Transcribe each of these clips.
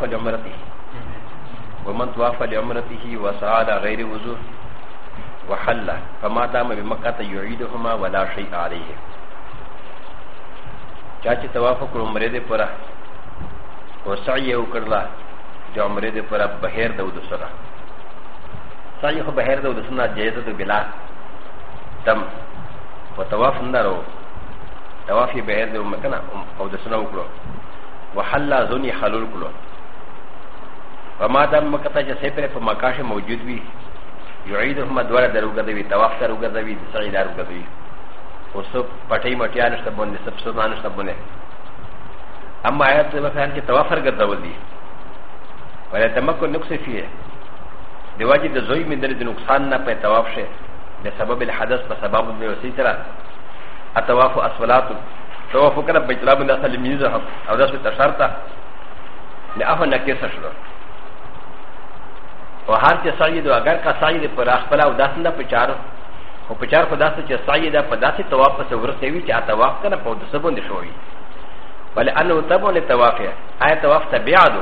طواف لعمرته ومن طواف لعمرته وسعى غير وضوء وحل فما دام بمكة يعيدهما ولا شيء عليه چاچی طواف کړ عمرې دې پره او سعی وکړلا چې عمرې دې پره بهر د ودو سره سعی خو بهر د ودو سره جایز ده بلا دم په طواف اندرو طواف یې بهر د مکنه او د سره وکړو وحل ځونی حلول کړو فما دام مکتا چې سې پر په مکاشه موجود وي یعیدهما دوار درو ګرځوي تواف درو ګرځوي سعی درو ګرځوي او سب پټي مټیا نشته باندې سب سو نه نشته باندې اما آیات دې مثلا کې توافر ګرځول دي ولا تمکن نقص فيه د واجب د زوی من د نقصان نه په تواف شه د سبب الحدث په سبب د وسی ترا التواف اسفلات تواف کړه بجلا باندې اصل میزه او داسې تشارته لأفن نکیسه شروع و هر چې سعید و اگر کا سعید پر اخپلا و داسن دا پچار و پچار خو داسن چې سعید په داسې تواب پس ورسته وي چې ا تواب کنه په د سبون دي شوی ولی انه تبون لتواف آیا تواف تبع دو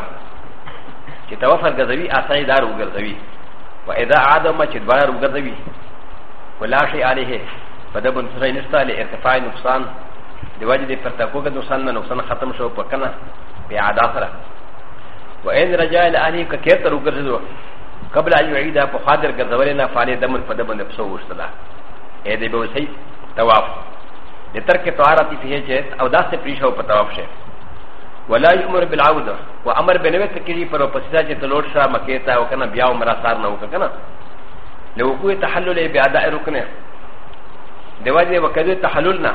چې تواف ورګزوي ا سعید دار وګرځوي و اذا عاد ما چې دوار وګرځوي ولا شی علیه فدبن سره نشته ل ارتفاع نقصان د وجه د پرتکو کې نقصان نه نقصان ختم شو په کنه بیا عدا سره و ان رجا الی کثر وګرځو قبل ان يعيد ابو خادر غزولنا فعلي دم فدبن بسو وشتلا اي دي بو سي طواف لترك طهارت فيه جهت او داس پریشو پتاوف شه ولا يؤمر بالعوده وامر بنوت كيري پر پسدا چ تلوڑ شا مکیتا وکنا بیا عمر اثر نو کنا لو کو تحلل باداء ركنه دواجه وکذ تحللنا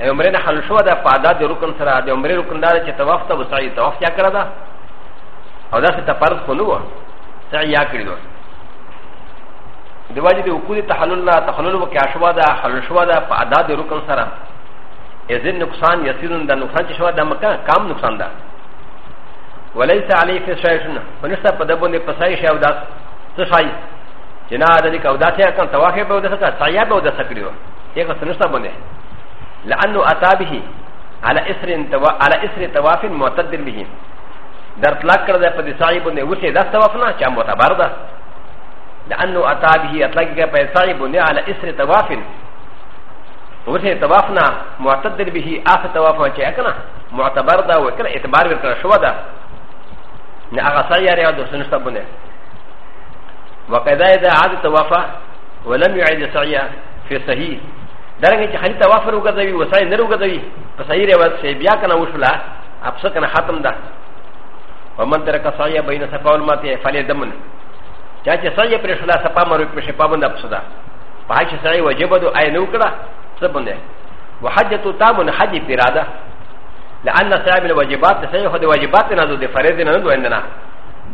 عمرنا حل شو دا پادا د رکن سره د عمر رکن دار چ طواف ته وسعي طواف کیا کرا دا او داس ته فرض خلوه تعیا کړی دوه دیواجی دی وقود تحلل نه تحلل وکیا شوا دا حلل شوا دا په ادا د رکن سره اذن نقصان یسیرون دا نقصان چې شوا دا مکان کام نقصان ده وليس عليه في شيء ونستا په دبونه پسای شاو دا څه شای چې نه د دې کو دا ته کان تواخه به ودا څه تایا به ودا څه کړیو یو څه نشته باندې لانه اتابه على اسر توا على اسر تواف معتدل به در اطلاق کرده پا دی ساعی بنده وسی دست وفنا چا معتبر ده لانو اتا به اطلاق کرده پا دی ساعی بنده على اسر توافن وسی توافنا معتدر به آف توافنا چا اکنا معتبر ده وکر اعتبار ورکر شو ده نه اغا ساعی ریا در سنشت بنده وقضا اذا عاد توافا ولم يعد ساعی في صحیح درنگه چې خلی توافر وګرځوي وسای نه وګرځوي په صحیح روایت شی بیا کنه وشلا ابسه کنه ختم ده ومن ترك سعي بين الصفا والمروة فليدمن چاچه سعي پر شلا صفا مروه پر شفا بند اپسدا پاش سعي وجب دو اي نو کړه سبنه وحجت تام حج پیراده لان سعي من واجبات سعي خود واجبات نه دو فرض نه دو اندنا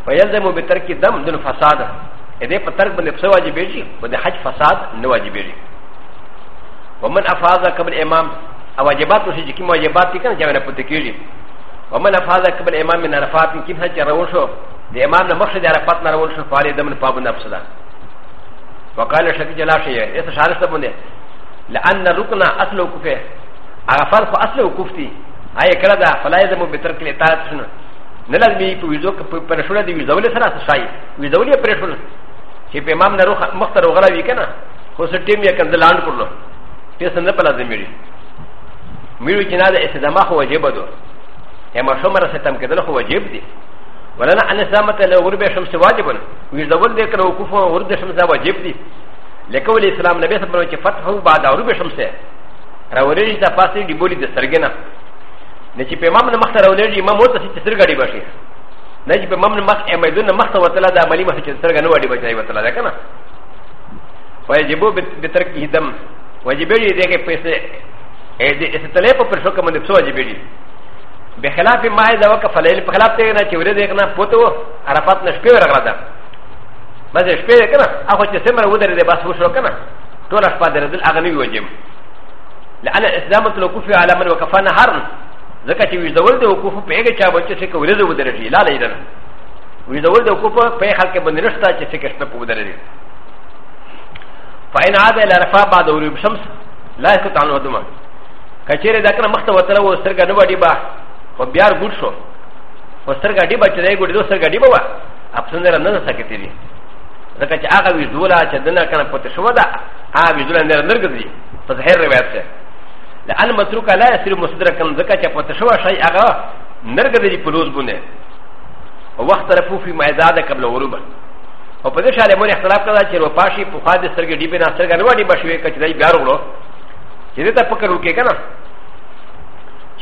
فيلزم بترك دم دون فساد ا دې په ترک باندې څه واجب دي په حج فساد نه واجب دي ومن افاض قبل امام او واجبات څه چې کوم واجبات دي کنه چې نه پته کیږي ومن افاده قبل امام من عرفات كيف هل ترون شو د امام لمخشد عرفات نرون شو فعلي دمن باب نفس ده وقال شكي جلاشي يتشارك تبني لان الركن اصل وكفه عرفات فاصل وكفتي هاي كلا فلا يلزم بترك الاطاعه شنو نلازم يكون ويزوك برشوله دي ويزولي سنه شاي ويزولي برشوله چې په امام نه روخ مختر وغلا وی کنه خو سر ټیم یې کنده لاند کړلو پیسې نه په لازم میری میری چې نه د استدامه خو واجب ده ا م ا ش و م ر س ت م ك د ل خ و ج ب د ي ولنا ان اسلامه ل غ ر ب ش م س و ا ج ب ن و ي ز و ل د ك ر و ك و ف و غ ر ب ش م س و ا ج ب د ي لكول الاسلام نبي صلى الله عليه وسلم فتح بعد غرب شمس ر و ل ج ت ا فاسي د ب و ل ي د س ر ج ن ا نجي بمام نمخت ر و ل ج امام و ت س ي ت س ر ج ا د ي باشي نجي بمام نمخ ا م ي د و ن مخت و ت ل ا د ا مليمه ت س ر ج ن و ا د ي باشي و ت ل ا د ك ن ا ويجبو بتركه دم ويجبو ي د ي ك ي س ت ل ي ب و ب ر ش و ك من ا ل س و ا ج ب ي ج ي بخلاف ما اذا وقف الليل بخلاف تينا چوري دغنا پوتو عرفات نشپي ورغلا ده مزه شپي کنه اخو چې سمره ودرې ده بس وشو کنه ټول شپه درې دل اغني وجم لعل اسلام تلوقف على من وقفنا هرن ځکه چې وځول د وقوف په هغه چا باندې چې کولې ده ودرې شي لا لیدل وځول د وقوف په هغه کې باندې نشتا چې څه کېشته په ودرې دي فاین عاد الى رفا بعد غروب الشمس لا يستطيع ان يدمه کچېره دا کنه مخته وتره و سترګه نه وډي با خو بیا ګډ شو خو سرګډي به چې دی ګډېدو سرګډي به وه افسنره نه سکتې دي ځکه چې هغه ویزدوله چې دنه که نه پوتې شوه ده هغه ویزدوله نه نرګځي په ظاهر روایت دی لأن متروکه لا یسر مصدرکن ځکه چې پوتې شوه شی هغه نرګځي په لوز بونه وخت طرفو فی معزاده قبل غروبه او په دې شاله مور اختلاف کړه چې روپاشي په خاطر سرګډي به نه سرګنوړي بشوي کچې دی بیا وروړو چې دې ته پکړو کې کنه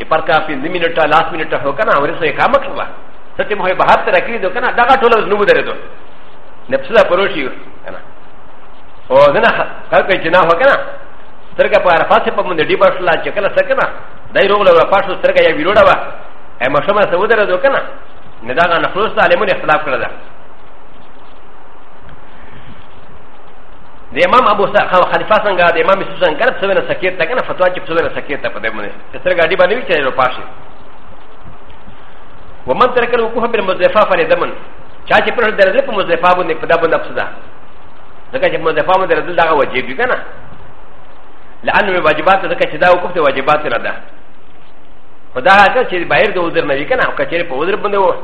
چې پر کا په منټه لاس منټه هو کنه اور سه کام کړوا ستې مو به هات راکړي دو کنه دا ټول نو درې دو نفسلا پروشي کنه او دنه کله کې جنا هو کنه ترګه په عرفات په مونږ دی بشلا چې کله سکنه دای روغ له پاسو ترګه یا ویروډا وا اې مشمه سودره دو کنه نه دا نه خلوص عالمون اختلاف کړل د امام ابو سعد خلیفہ څنګه د امام سوسن ګرب سوینه سکیت تا کنه فتوا چې سوینه سکیت تا په دې باندې تر ګاډي باندې وی چایو پاشي ومن ترک الوقوف بالمزدفه فلدمن چا چې پر درځ په مزدفه باندې په دبن افسدا ځکه چې مزدفه باندې درځل دا واجب دي کنه لانه واجبات ځکه چې دا وقوف دی واجبات نه ده خدا هغه چې بهر د وزر نه وی کنه او کچې په وزر باندې و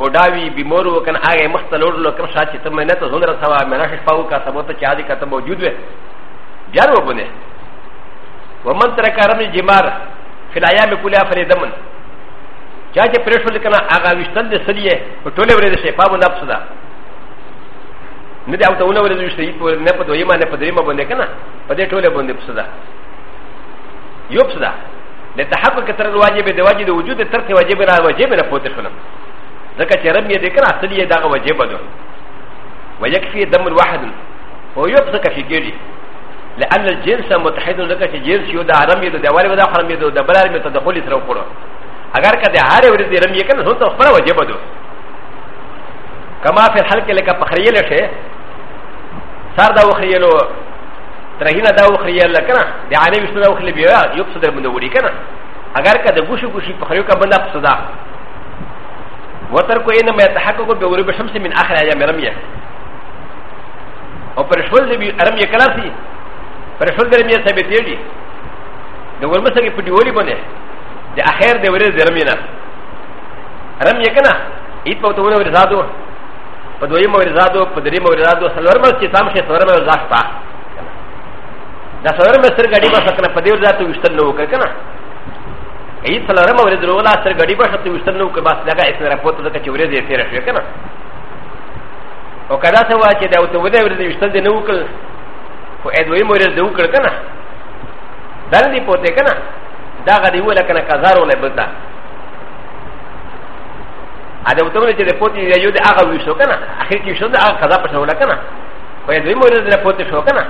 بوداوی بیمورو کن آگه مختلور لو کم شاد چی تم منه تا زندر سوا مناشش پاو کا سبوتا چی آدی کتا موجود وی بیار و بونه ومن ترکا رمز جمار فلایا می کولیا فلی دمن چا چی پریشو لکن آگا ویشتل دی سلیه و طوله ورده شی پاو نفس دا نده او تا اونه ورده ویشتلی نه پا دویما نه پا دریما بونده کنا پا دی طوله بونده پس دا یو پس دا د تحقق تر واجب د واجب د وجود تر واجب را واجب نه پوت شولم ذكا شرم يدكر اصلي يدغ وجبده ويكفي دم واحد ويبصك في جيلي لأن الجنس متحد ذكا جنس يدى رمي يدى دوالي ودا حرم يدى دبلا رمي تدخل يسرو قرو اگر كده هاري ورزي رمي يكن هنت اخبر وجبده كما في الحلق لك بخريل شيء صار دا وخريلو ترهينا دا وخريل لكنا دي عالي وشتنا وخريل بيوا يبصدر من دوري كنا اگر كده گوشو گوشي بخريو كبندا بصدا وتركوا انما يتحقق بغروب الشمس من اخر ايام رميه او پرشول دې رميه کلاسي پرشول دې رميه ثابتې دي د ورمه سره په دیولي باندې د اخر دې ورځ رميه نه رميه کنه ایت په تو ورځ زادو په دوی مو ورځ زادو په درې مو ورځ زادو سلورم چې تام شه سلورم ورځ ځه دا سلورم سره ګډي ما سکنه په دې ورځ ته وشتل نو وکړه کنه ای سلام او رزل ولا سر غړي به شته مستر نو که بس لگا اسره پوت د کچورې دې تیر شو کنه او کدا څه وا چې دا او ته ودې ورته مستر دې نو وکړ خو ادوی مور دې وکړ کنه دل دې پوتې کنه دا غړي ولا کنه کزارو نه بلتا ا دې وته چې دې پوتې دې یو دې هغه وښو کنه اخر کې شو دا هغه قضا پښه ولا کنه خو ادوی مور دې پوتې شو کنه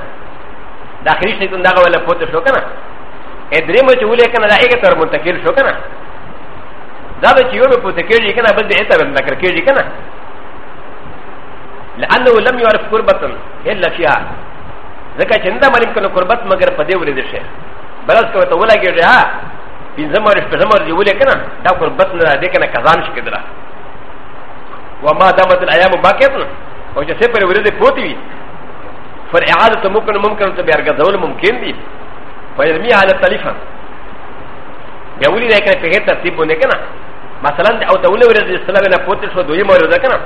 دا اخر شي دا ولا پوتې شو کنه ا د ر ي م و چې ولې کنه دا هغه تر منتقل شو کنه دا د چې یو په تکیږي کنه بل دې ته بل ذکر کیږي کنه لانه لم يعرف قربت الا فيها ځکه چې انده ملک کنه قربت مگر په دې ولې دې شه بلس کوي ته ولګي ها پنځم ورځ په زمر دی ولې کنه دا قربت نه دې کنه کزان شي کړه وما دامت الايام باقیت او چې سپر ورې دې پروت وي فرعاده ممکن ممکن ته بیا ګرځول ممکن دي ويرمي على التليفون يقول لك أنا فهمت ترتيب بنكنا مثلا أو تقول ورد السلام أنا فوت شو دوي مورد كنا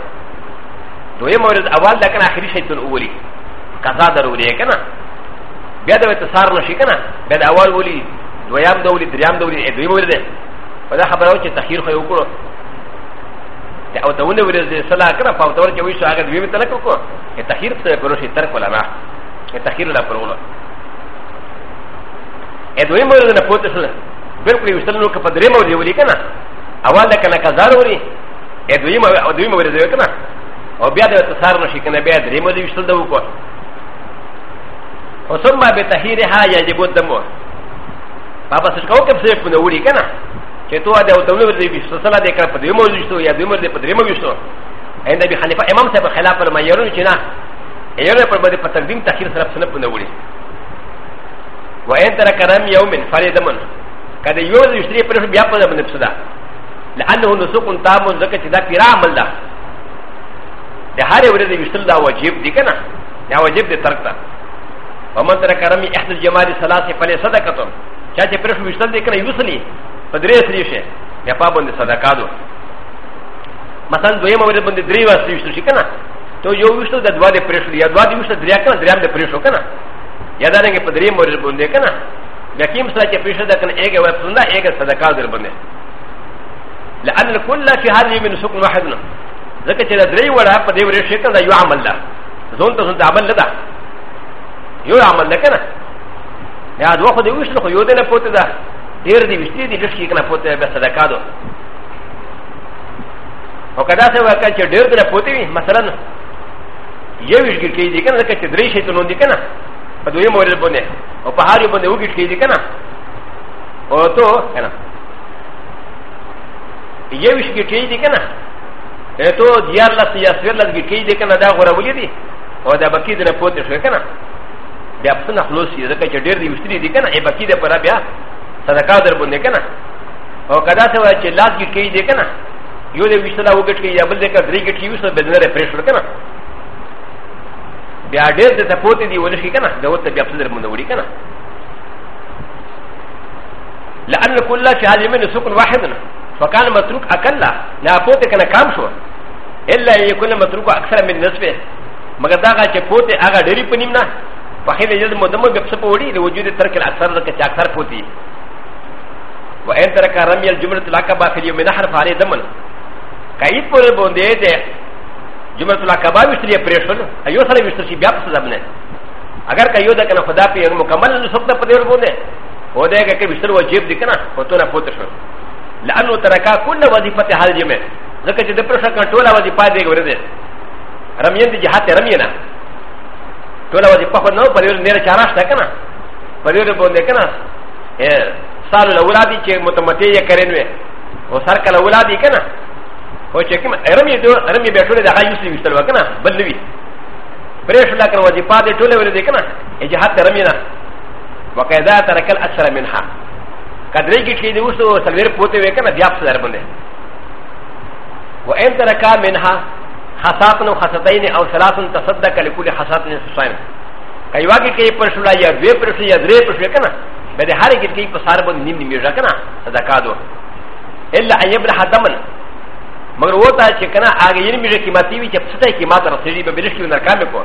دوي مورد أول لكن آخر شيء تقول أولي كذا ضروري كنا بعد ما تصار نشي كنا بعد أول أولي دويام دولي دريام دولي دوي مورد ولا خبر أو شيء تخير خيو كنا او تونه ورز سلا کړه په تور کې وې شو هغه دوی متل کو تخیر څه پروشي تر کولا ما تخیر لا پرولو ا دوی مور نه پوت شو بالکل یو سلنو ک پدری مور دی ولی کنه اول ده کنه کزار وری ا دوی مور ا دوی مور دی کنه او بیا د تصار نشي کنه بیا درې مو دی وشتل دو کو او ثم به تهیر ها یجب الدمو بابا څه کو کب څه په وری کنه چې تو دا او تمنو دی وشتل سره د کړه په دې مو وشتو یا دوی مور دی په دې مو وشتو عند ابي حنيفه امام صاحب خلاف فرمایي چې نه یې پر بده په تقدیم تاخير سره په نه وری وان ترى كلام يوم فريدمن كذا يوم يشتري فريد بيا بدا من بسدا لانه نسوق تام زكاه دا بيرا عمل دا ده هاري ورد يشتري دا واجب دي كنا دا واجب دي تركتا ومن ترى كلام احد الجمال الثلاثه فلي صدقه چاچه فريد يشتري دي كنا يوصلي فدريس ليشه يا بابن صدقاتو مثلا دویم ورځ باندې درې واسي وشو شي کنه ته یو وشو د دوا د پرېښو یا دوا د وشو دریا کنه دریا د پرېښو کنه やだねんけど、でも、でも、でかな。で、きんさき、ピシャだかん、えげわ、そんな、えげさだか、でるぼね。لأن الكل في هذه من سكن واحدنا ذكرت إلى دري ولا حب دي وري شكل لا يعمل لا زون تزون تعمل لدا يعمل لك أنا يا دوا خد يوش لخو يودنا فوت دا دير دي وشتي دي لشكي كنا فوت بس صدقاتو وكذا سوى كان شدير دنا فوتي مثلا يوش غير كي دي كنا ذكرت دري شيء تنون دي كنا په دوی مورید باندې او په هاري باندې وګټ کیږي کنه او ته کنه یو شي کیږي کنه ته دیار لاس یا سویر لاس کیږي کنه دا غره ولې دي او دا بکی دې پوتې شو کنه بیا په څنګه خلاص یې ځکه چې ډېر دی مشتري دي کنه ای بکی دې پر بیا صدقه در باندې کنه او کدا څه وای چې لاس کیږي کنه یو دې وشتلا وګټ کیږي یا بل دې کا درې کیږي وسه بدنه پرېښ کنه بیا ډېر د تپوتې دی ونشي که نه د ورته بیا پسې درمونه وړي که نه لأن كل شهادة من سكن واحد فكان متروك أقل لا فوت كان كام شو إلا يكون متروك أكثر من نصفه مگر دا چې فوت هغه ډېری پنیم نه په خیر یل مدمو به څه پوړي د وجود ترک اکثر د چې اکثر فوتي و ان ترک رمي الجمله تلاقى با في اليوم نحرف عليه دمن کای پر بوندې ده جمعه العقبه وشتري پريشن ايو سره وشتري بیا پس زبنه اگر کيو ده کنه خدا په یو مکمل سخت په دې ورونه هو ده کې وشتر واجب دي کنه پتو نه پوت شو لانه ترکا كل وظیفه حال جمع ځکه چې د پرشه کنټرول وظیفه دې ورده رمین دي جهات رمینا ټول وظیفه خو نو په دې نه چارش تا کنه په دې باندې کنه سال الاولادي چې متمتعه کرنوي او سر کله اولادي کنه و چې کوم ارمې دو ارمې به ټول د هغه یوسف وشتل وکنه بل وی پرې شو لکه وځي پاتې ټول ولې دې کنه اجهاد ارمې نه وقیدا ترکل اکثر منها کدرې کې چې دې وسو سلویر پوتې وکنه بیا په سر باندې و ان ترکا منها حساتن و حساتین او ثلاثن تصدق لكل حساتن سسائن کایو کې کې پر شو لا یا دوی پر شو یا درې پر شو کنه به د هر کې کې په سر باندې نیم نیم ځکه نه صدقه دو الا ان يبرح دمن مگر وہ تا چکنا آگے یہ میرے قیمتی بھی جب ستا قیمت رسیدی بے برش کی نرکام کو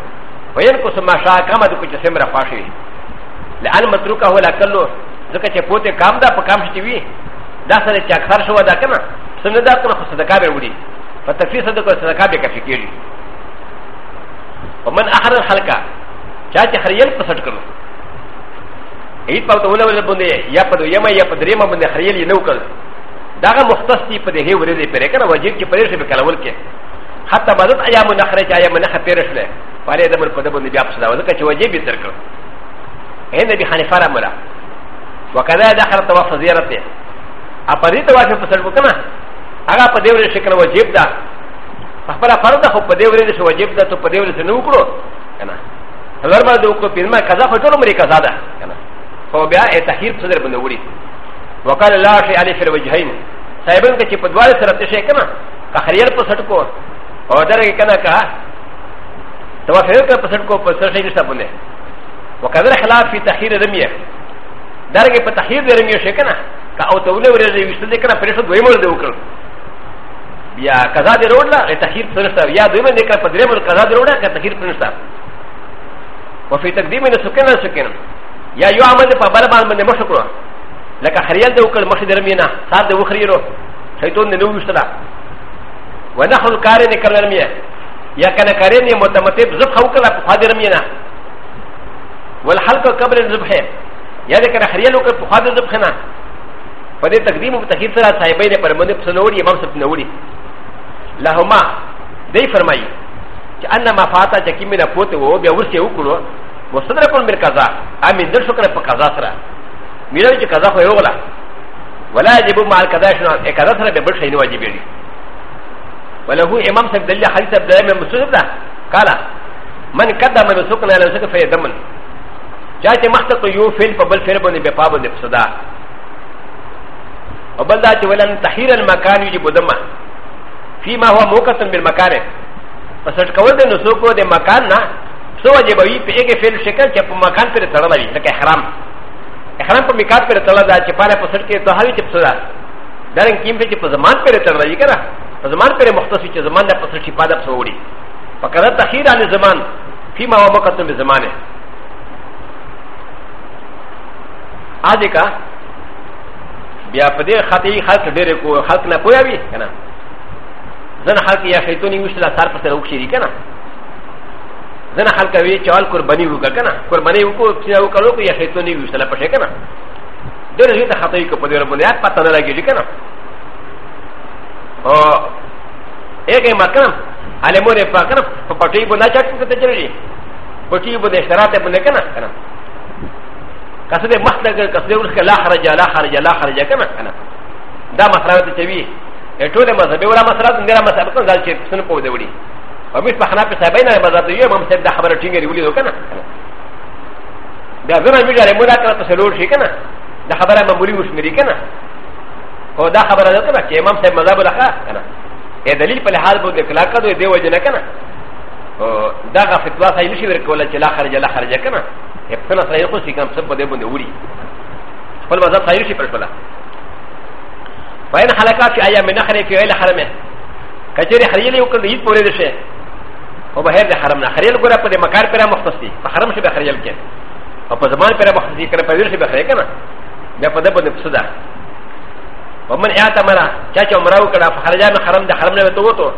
وین کو سما شاہ کام دو کچھ سمرا فاشی لعن متروکا ہو لکلو زکا چے پوتے کام دا پا کام شتی بھی دا سر چے اکثر شوا دا کنا سن دا کنا خو صدقہ بے وڑی فتفی صدقہ صدقہ بے کفی کیری ومن احر الخلقہ چاچے خریل پسٹ کرو ایت پاوتا اولا وزبوندے یا پدو یما یا پدریما بندے خریل یہ نو کرو ダガモスタスティープでヘウレディペレカナワジキプレシブカラウルケ。ハタバドアヤムナハレチアヤムナハペレシレ。パレーダムコダムディアプスダウルケチワジビテルク。エネビハネファラムラ。ワカダダハタワファゼラテ。アパディタワシャプセルカナ。アガパデウレシカナワジブダ。アパラファラダホパデウレシワジブダとパデウレシノクロ。アラマドコピンマカザファトロメリカザダ。ファビアエタヒルプセルブンドウリ。وقال الله شيء عليه في الوجهين سايبن كي بدوال سرت شيء كما كخريال بسرتكو او درك كنا كا توافير كنا بسرتكو بسرت شيء نسبونه وكذا خلاف في تخير رميه درك بتخير رميه شيء كنا كأو تولي ورزي ويستدي كنا فريشة دويم ورزي وكر يا كذا دي رودلا تخير فرنستا يا دويم دي كنا بدريم كذا دي رودلا كتخير فرنستا وفي تقديم السكن السكن يا يو عمل فبالبان من مشكرا لكن خريال دوكا مخدر مينا صاد وخريرو شيطان نوشتنا ونحن كارين كالرميه يا كان كارين متمتب زبخه وكلا فادر مينا والحلق قبل الزبخه يا كان خريال وكلا فادر زبخنا فدي تقديم وتخير سرا صاحبين برمد بسنوري امام سبنوري لهما دي فرمائي ان ما فاتا جكي من فوت وهو بيورسي وكلو وصدر كل من كذا امين در شكرا بكذا سرا ميلو چې قضا خو یوغلا ولا يجب مع القضاء شنو قضا سره به بل شي نه واجب دي وله امام صاحب دليل حديث عبد الله بن مسعود ده قال من قدم بسكن على سكن في دمن چاته مخته یو فعل په بل فعل باندې به پابند فسدا او بل دا چې ولن تحیر المکان یجب دمه فيما هو موقت بالمکان پس کول د نسوکو د مکان نه سو واجب وي په یو فعل شکل چې په مکان پر تړلای لکه حرام خلام په میکات پر تړل دا چې پاله په سر کې ته هوی چې پسلا درن کیم په چې په زمان پر تړل دی کنه په زمان پر مختص چې زمان نه پسل شي پاده پسو وړي په کله تخیر علی زمان فيما وقت به زمانه اځه کا بیا په دې خاطی خلق ډېر کو خلق نه پویا وی کنه زن خلق یا شیطانی مشتلا سر پر سر وکړي کنه نه خلک وی چوال قرباني وکړه کنه قرباني وکړو چې یو کلو کو یا هیڅ نه ویسته پښه کنه ډېر زیاته خطا یې کو په دې ربونه یاد پته نه لګیږي کنه او هغه مکرم علمونه په کنه په پټي باندې چاک څه ته چلېږي پټي باندې شرات باندې کنه کنه کسه دې مخته کسه ورخه لا خرج لا خرج لا خرج کنه کنه دا مسراوت چوي ټول مذهبي ولا مسراوت نه مسراوت نه ځل چې سن په دې وړي و مش مخنا په سبا نه مزه دی امام صاحب دا خبره ټینګه ویلې وکړه نه دا زنه موږ غره مولا کړه تسلور شي کنه دا خبره معمولی وشمري کنه او دا خبره ده کنه چې امام صاحب مزه بل ښه کنه اے دلیل په لحاظ بده کلا کړه دی وجه نه کنه دا غ فتوا صحیح نشي ورکول چې لا خرج لا خرج کنه اپنا صحیح خو سي کوم سب بده باندې وری خپل مزه صحیح شي پر کله فاین حلقات فی ایام نخره فی ایل حرمه کچری خریلی وکړه یی پورې ده شه و بهر د حرم نه خریل ګوره په دې مکار پر مختص دي په حرم شي به خریل کې او په زمان پر مختص دي کنه په ویر شي به خریل کنه بیا په دبه دې صدا ومن اعتا مرا چا چا عمره وکړه په خرجا نه حرم د حرم نه ته وته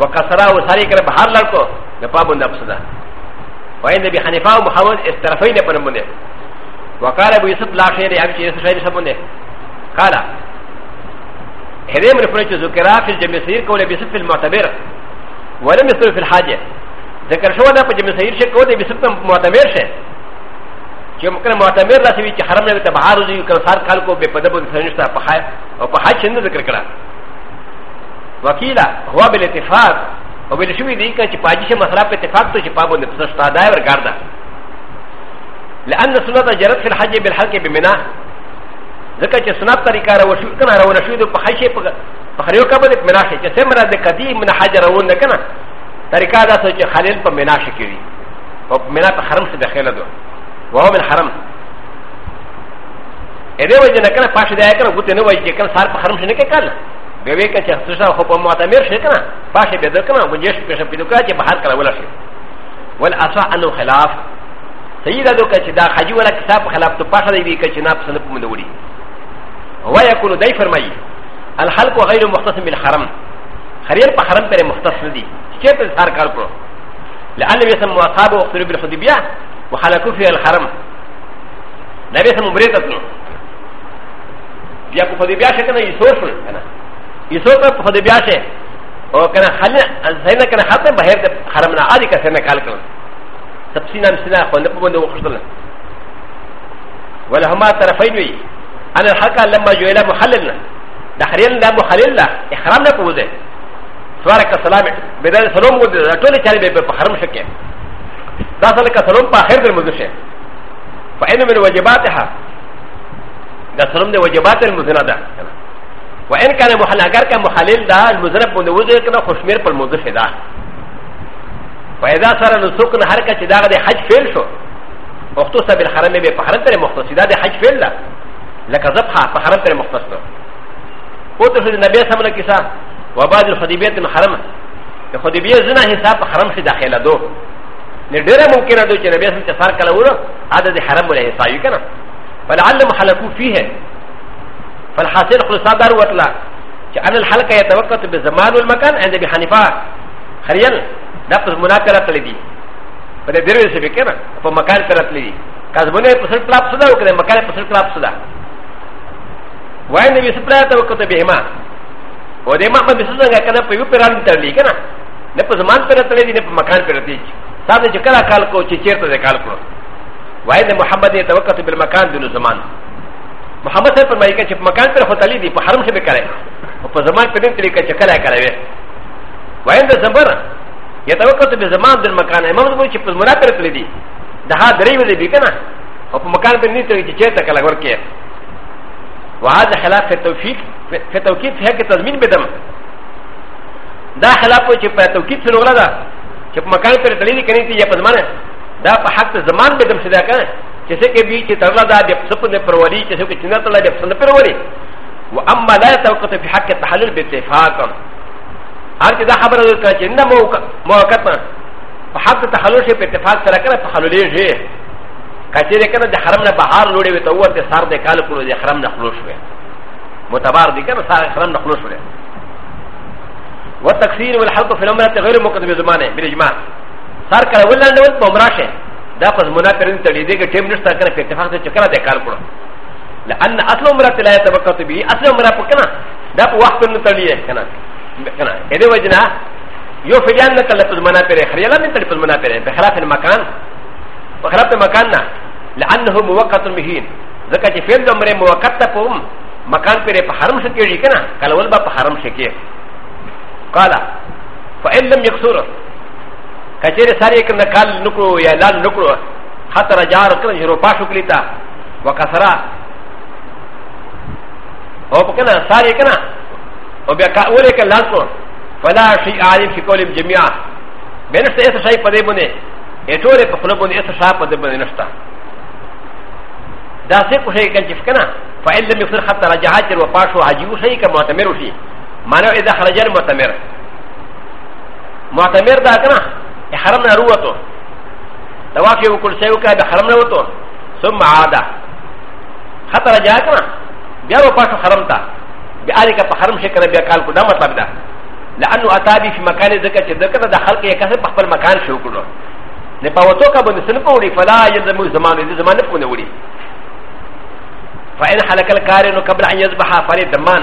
وکسرا و ساری کنه بهر لړکو نه پابند د صدا وای نبی حنیفه او محمد استرفین په نوم نه وقال ابو یوسف لا خیر ابي چې شاعر سمون نه قال هرم رفرچ ذکرات الجمسير کوله بيسف المعتبر ولم يصير في الحاجة ذكر شو ده بجمع سير شيء كود بسبب معتمر شيء چې مکر معتمر را سوي چې حرم نه ته بهار وځي کله سار کال کو به پدبو د سنشتا په حای او په حای چنه ذکر کړه وکیلا هو بل اتفاق او بل شوی دی چې پاجي شه مسله په اتفاق ته چې پابو نه پستا دا ورګردا لأن سنة جرت في الحج بالحلق بمناه ذكر سنة طريقة روشو كنا روشو دو بحيشي خریو کا بده مناشی چې سمرا د کدی من حجر اون نه کنه طریقہ دا سوچ خلیل په مناشی کې وی او منا په حرم څخه داخله دو واه من حرم ا دې وجه نه کنه پاش دی کنه غوته نه وایي کنه سار په حرم څخه نه کې کاله به وی کنه چې څه خو په معتمر شي کنه پاش به ده کنه مونږه پېښه پیلو کړه چې بهر کړه ولا شي ول اصح انه خلاف صحیح دا دوکه چې دا خجی ولا کتاب خلاف ته پاشه دی کنه چې نه پسند په منډوري وایي کولو دای فرمایي ا ل ل ح الحلق غير م م م م خ خ ت ص ا ل ح ح ر ر ر ر ي ب ب مختص بالحرم خير بحرم بر مختص دي كيف اظهار ن لعل يسمى اصحابه وقتلوا و وحلقوا في الحرم نبي سمو بريتة بيا حديبيه شكلنا يسوسن انا ي حديبيه شكل او ا خلينا زينا كان حتى بهير حرمنا عادي كسرنا كالكو تبسينا مسنا خلنا بوندو وخصلنا ولهما طرفين وي انا الحلقه لما جويلا محللنا د خلیل لا مخلیل لا احرام نه پوزه سواره کا سلام بدل سلام مو د ټوله چاري به په حرم شکه دا سره کا سلام په اخر در مزه شه فإن من واجباتها دا سلام د واجبات المزنه ده وإن كان محلل اگر کا مخلیل دا المزنه په وزه کنه خوشمیر پر مزه شه دا فإذا سره نسوک هر کا چې دا د حج فعل شو مختص بالحرم به په حرم تر مختص دا د حج فعل لا لکه ذبحه په حرم تر مختص ده پوتو شد نبی سمنا کسا و بعد الخدیبیت من حرم خدیبیت زنا حساب حرم شد داخل دو ندير ممكن أن يكون نبي سمت سار كلا ورا هذا ده حرام ولا يساوي كنا فلعلم حلقوا فيه فالحاصل خلصا دار وطلع أن الحلقة يتوقت بالزمان والمكان عند أبي حنيفة خريان نفس مناكرة لدي فلدير سبي كنا فمكان كرة لدي كازبوني بسر كلاب صدا وكذا مكان بسر كلاب صدا ワインで見せプラトをことべま。おでままみせながらぷよぷらんたりかな。ねぷずまんぷらたりにぷまかんぷらてち。さてちからかるこちちとでかるこ。ワインでもはまでたわかとべまかんでのざまん。マハマセプマイケチマカンプホタリディパハムセベカレオパザマンプリンテリケチカレカレウェインデザンバラやたわかとべザマンデルマカンエマムチプズムラペルトリディダハデリウディビカナオパマカンプリンテリケチェタカラゴケ وهذا خلاف في التوفيق في التوكيد في هيك تضمين بدم دا خلاف وجه في التوكيد في الولادة چې په مکان کې تللی کني ته یې په زمانه دا په حق زمان بدم شدا کنه چې څه کې بي چې ترلا دا د سپنه پرولي چې څه کې چنه ترلا د سپنه پرولي و اما لا يتوقف في حق التحلل باتفاق هر چې دا خبره وکړه چې نه موقت په حق التحلل شي په اتفاق سره کنه تحللي شي کچره کنه د حرم نه بهار لوړې وي ته وته سر د کال کولو د حرم نه خلوص وي متبار دي کنه سر حرم نه خلوص وي وتکثیر والحلق فی العمره غیر مقدم زمانه بالاجماع سر کله ولنده ول په عمره شه دا پس منافرین تړي دي کې ټیم نشته کنه په اتفاق ته چکر د کال کولو لان اصل عمره لا يتوقع به اصل عمره په کنه دا په وخت نه تړي کنه کنه اې دې وجنه یو فعلان نه کله په منافره خریلا نه تړي په منافره په خلاف المکان وخلقت مكاننا لانه موقت مهين ذكرت فين دمر موقت تقوم مكان في حرم شكيري كنا قال ولبا حرم شكير قال فان لم يكسر كثير ساري كنا قال نكرو يا لا نكرو حتى رجع ركن جرو باشو كليتا وكسرا او كنا ساري كنا وبيا ولك لاسو فلا شيء عالم في قولهم جميعا بين سياسه شيء قديمونه ا ت و ر ي فقلوب ان يسشاب ودبن نشتا دا سيكو شيء كان جفكنا فإن لم يفر حتى رجعات وفاشو عجيب شيء كمعتمر شيء معنى إذا خرج المعتمر معتمر دا كنا حرمنا روته توافي وكل شيء وكا بحرمنا روته ثم عاد حتى رجع كنا بيا وفاشو حرمتا بآلك فحرم شيء كنا بيا كالكو دا مطلب دا لأنه أتابي في مكان ذكر ذكر دا خلق يكسر بخبر مكان شو كله ن ب ا و ت و ك ا بن سنف وري فلا يلزم الزمان ا ل زمان نفون وري فان حلق الكارن قبل ان يصبح فريد دمان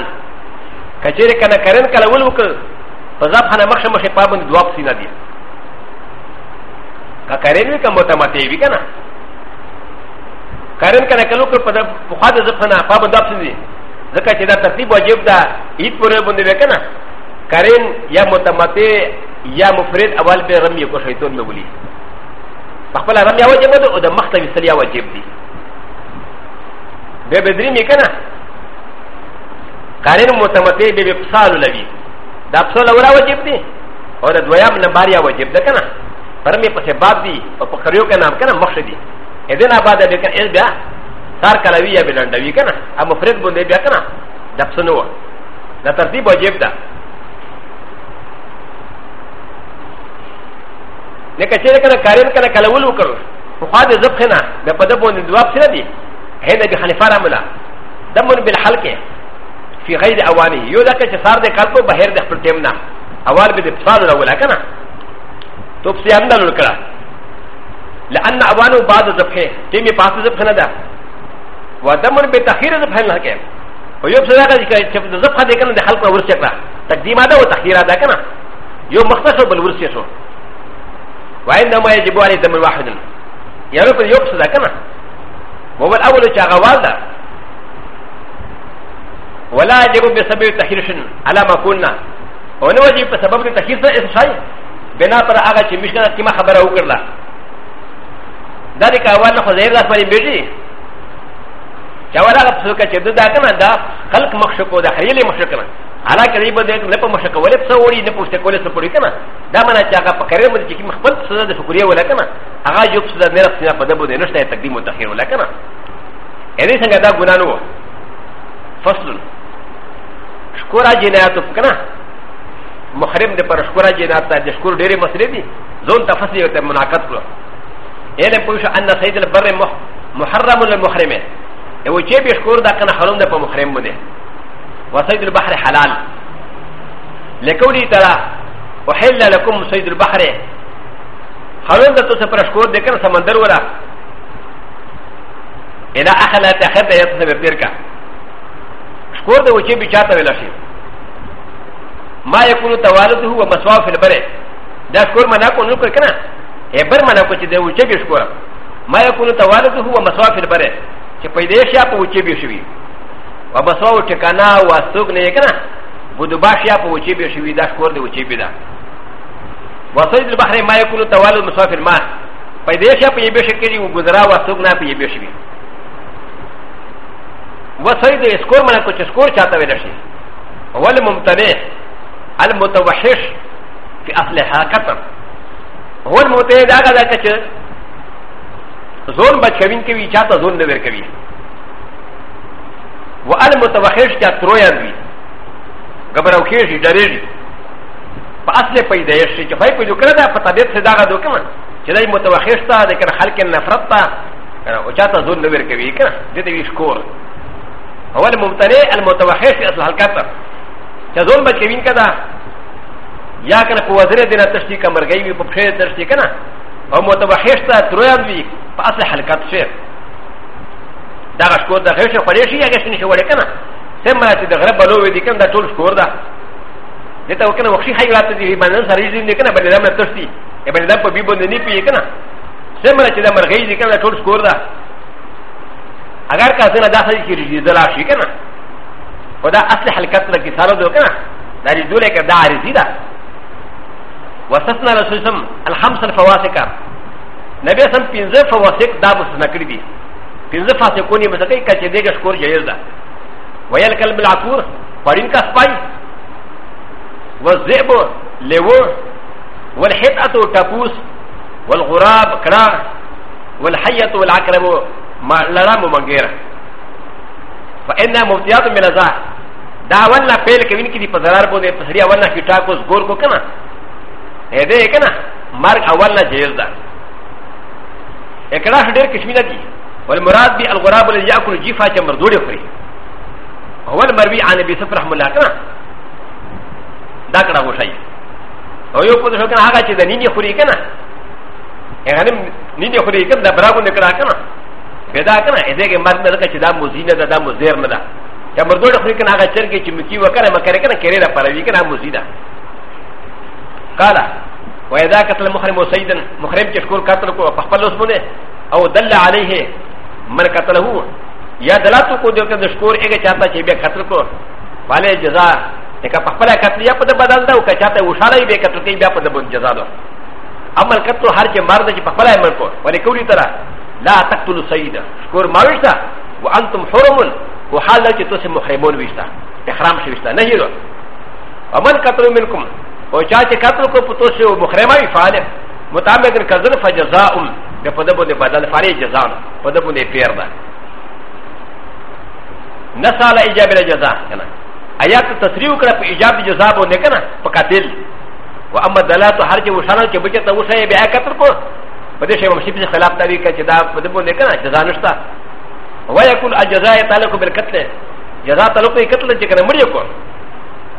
كجير كان كارن كلا ولوك فزاب حنا مخش مخ بابن دواب سينا دي كارن كم متمتي بي كنا كارن كان كلوك فزاب فخاد زبنا بابن دواب سينا ذكا كذا ترتيب واجب دا ايد بره بند بي كنا كارن يا متمتي يا مفرد اول برمي كو شيطان لولي خپل رم یا واجب ده او د مخ ته وسل یا واجب دي به بدري می کنه قارن متمتع به بفصال لوي دا فصل اورا واجب دي او د دویم نه باریا واجب ده کنه پرم په څه باب دي او په خريو کې نام کنه مخ دي اذن آباد به کنه بیا سار کلوي یا بلندوي کنه ا مفرد بنده بیا کنه د فصل نو دا ترتیب واجب ده لكن شيء كان كارين كان كلاول وكر وخاد زبخنا بقدبون الدواب سندي هنا بحنفا رملا دمن بالحلقة في غير أوانه يودا كشفار ده كاركو بهير ده بلتمنا أوان بده بصار الأول كنا تبصي أمنا للكلا لأن أوانه بعد زبخه تيمي باس زبخنا ده ودمن بتأخير زبخنا كم ويوب سلاك زبخه ده كنا ده حلقة ورشة كنا تقديم هذا وتأخير هذا كنا يوم مختصر بالورشة شو وانما يجب عليه دم واحد يعرف يقصد كنا وهو الاول شغوال ولا يجب بسبب تحريش على ما قلنا ولو يجب بسبب التحريش اصحاب بنا پر هغه چې مشکل کې ما خبره وکړه دا د کاوان خو زیر لاس باندې بیږي چا ولا هغه څوک چې دا کنه دا خلق مخشکو دا خیلی مخشکنه アラカリバデルネポマシャカウェルサウリネポステコレスポリカナダマナチャカパカレムジキムパンサーデフクリアウェルカナアラジョプスダネラスナパダボデネステタディモタヘウェルカナエレサンガダグナノファスルシコラジネアトフカナモハレムデパシコラジネアタデスコルデレマスレディゾンタファスリオテモナカツロエレポシャアンナサイデルバレモハラムルモハレメエウチェビシコルダカナハロンデパモハレムデ وصيد البحر حلال لكوني ترى وحل لكم صيد البحر حاولت تسفرشكو ذكر سمندر ولا إلى أخلا تخذ يتصب بيركا شكور ده وشي بيشاتا ولا شيء ما يكون توالده ومسواه في البر ده شكور مناكو نوكر كنا هبر مناكو چه ده وشي بيشكورا ما يكون توالده ومسواه في البر چه پیدایش یا پا وشي بيشوی بي و بسواو چکانا و سوگ نیه کنه بودو باشیا پا وچی بی شوی دا شکور دی وچی بی دا و سوید البحر ما یکونو توالد مسافر ما پیدیشیا پا یه بیش کری و گزرا و سوگ نا پا یه بیش بی و سوید اسکور منا کچ اسکور چاہتا ویدشی اول ممتنع المتوحش في اصلها كثر هو المتوحش دا غدا کچ زون بچوین کوي چاته زون نه ور کوي و ا ل م ت و خ ش ك ا ت ر و ي ا بي غبرو كيشي دريجي ف أ ص ل ي فايدا يشي كفاي فايدو كردا فتابيت سداغا دو كمان كداي متوخش تا لكن خلق النفرط تا و شاتا زول نوير كبير كنا ديتي بيشكور هو الممتلئ المتوخش في اصل هالكاتا كزول مكبين كدا يا كان فوزر دينا تشتي كمرغي ببخير تشتي كنا او متوخش تا ترويا بي ف أ ص ل ي حلقات شير دا شکور د غیر شي خوري شي هغه شي وړي کنه سمه چې د غره بلوې دي کنه دا ټول شکور ده دته وکنه وخشي حیوانات دي باندې سړي دي نه کنه بلې دمه تشتي ای بلې دمه په بي باندې نه پی کنه سمه چې د مرغې دي کنه ټول شکور ده اگر کا څنګه دا سړي کې دي دلا شي کنه ودا اصل حلقت را کې سالو ده کنه دا دې دوله کې دا عارضي ده وسسنا رسول سم الحمس الفواسقه نبی سم پنځه فواسق دا بس نکړي دي پنځه فاسقونی مسکې کچې دې شکور جایز ده ویل کلب العقور پرین کا سپای والذئب لیو والحطأة تپوس والغراب کرا والحية والعقرب لرام منګیر فإن مفتيات من ذا دا ولنا پیل کوي کې دې په ضرر باندې په سریا ولنا کې ټاکوس ګور کو کنه دې کنه مرګ اولنا جایز ده اکراش ډېر کشمیر دي والمراد ب الغراب الذي ياكل الجيفه كمردود يخري هو المروي عن ابي سفر رحمه الله كنا ذاك راهو شيء او يقول شو كان هذا كذا نين يخري كنا يعني نين يخري كنا ده براغو نكرا كنا بدا كنا اذا كان مرد ده كذا مزينه ده مزير ندا كمردود يخري كنا هذا شركه كمكي وكره مكره كنا كريره پروي كنا مزينه قال واذا قتل المحرم سيدا محرم تشكر قتل کو فقبل اسمه او دل عليه من قتله یا دلاتو کو دیوتا دشکور اگه چاہتا چه بیا قتل کو فاله جزا اکا پخپلا قتل یا پده بدل دو که چاہتا وشالا بیا قتل کئی بیا پده بند جزا دو اما القتل هر چه مرد چه پخپلا امر کو ولی کولی ترا لا تقتل سید شکور ماوشتا و انتم حرمون و حال دا چه توسی محرمون ویشتا احرام شویشتا نهی دو ومن قتل منکم و چا چه قتل کو پتوسی و محرمه وی فاله مطابق کذل فجزاؤم بیا پده بند بدل فاله جزانو په دبو نه پیر ده نسال ایجاب الجزاء کنه آیات تصریح کړه په ایجاب جزاء باندې کنه په قاتل و اما دلالت هر چې وشانل کې بچ ته وشه بیا کتر کو په دې شی مشی په خلاف تعبیر کړه چې دا په دبو نه کنه جزاء نشته ويقول الجزاء تعلق بالقتل جزاء تعلق بالقتل چې کنه مړ کو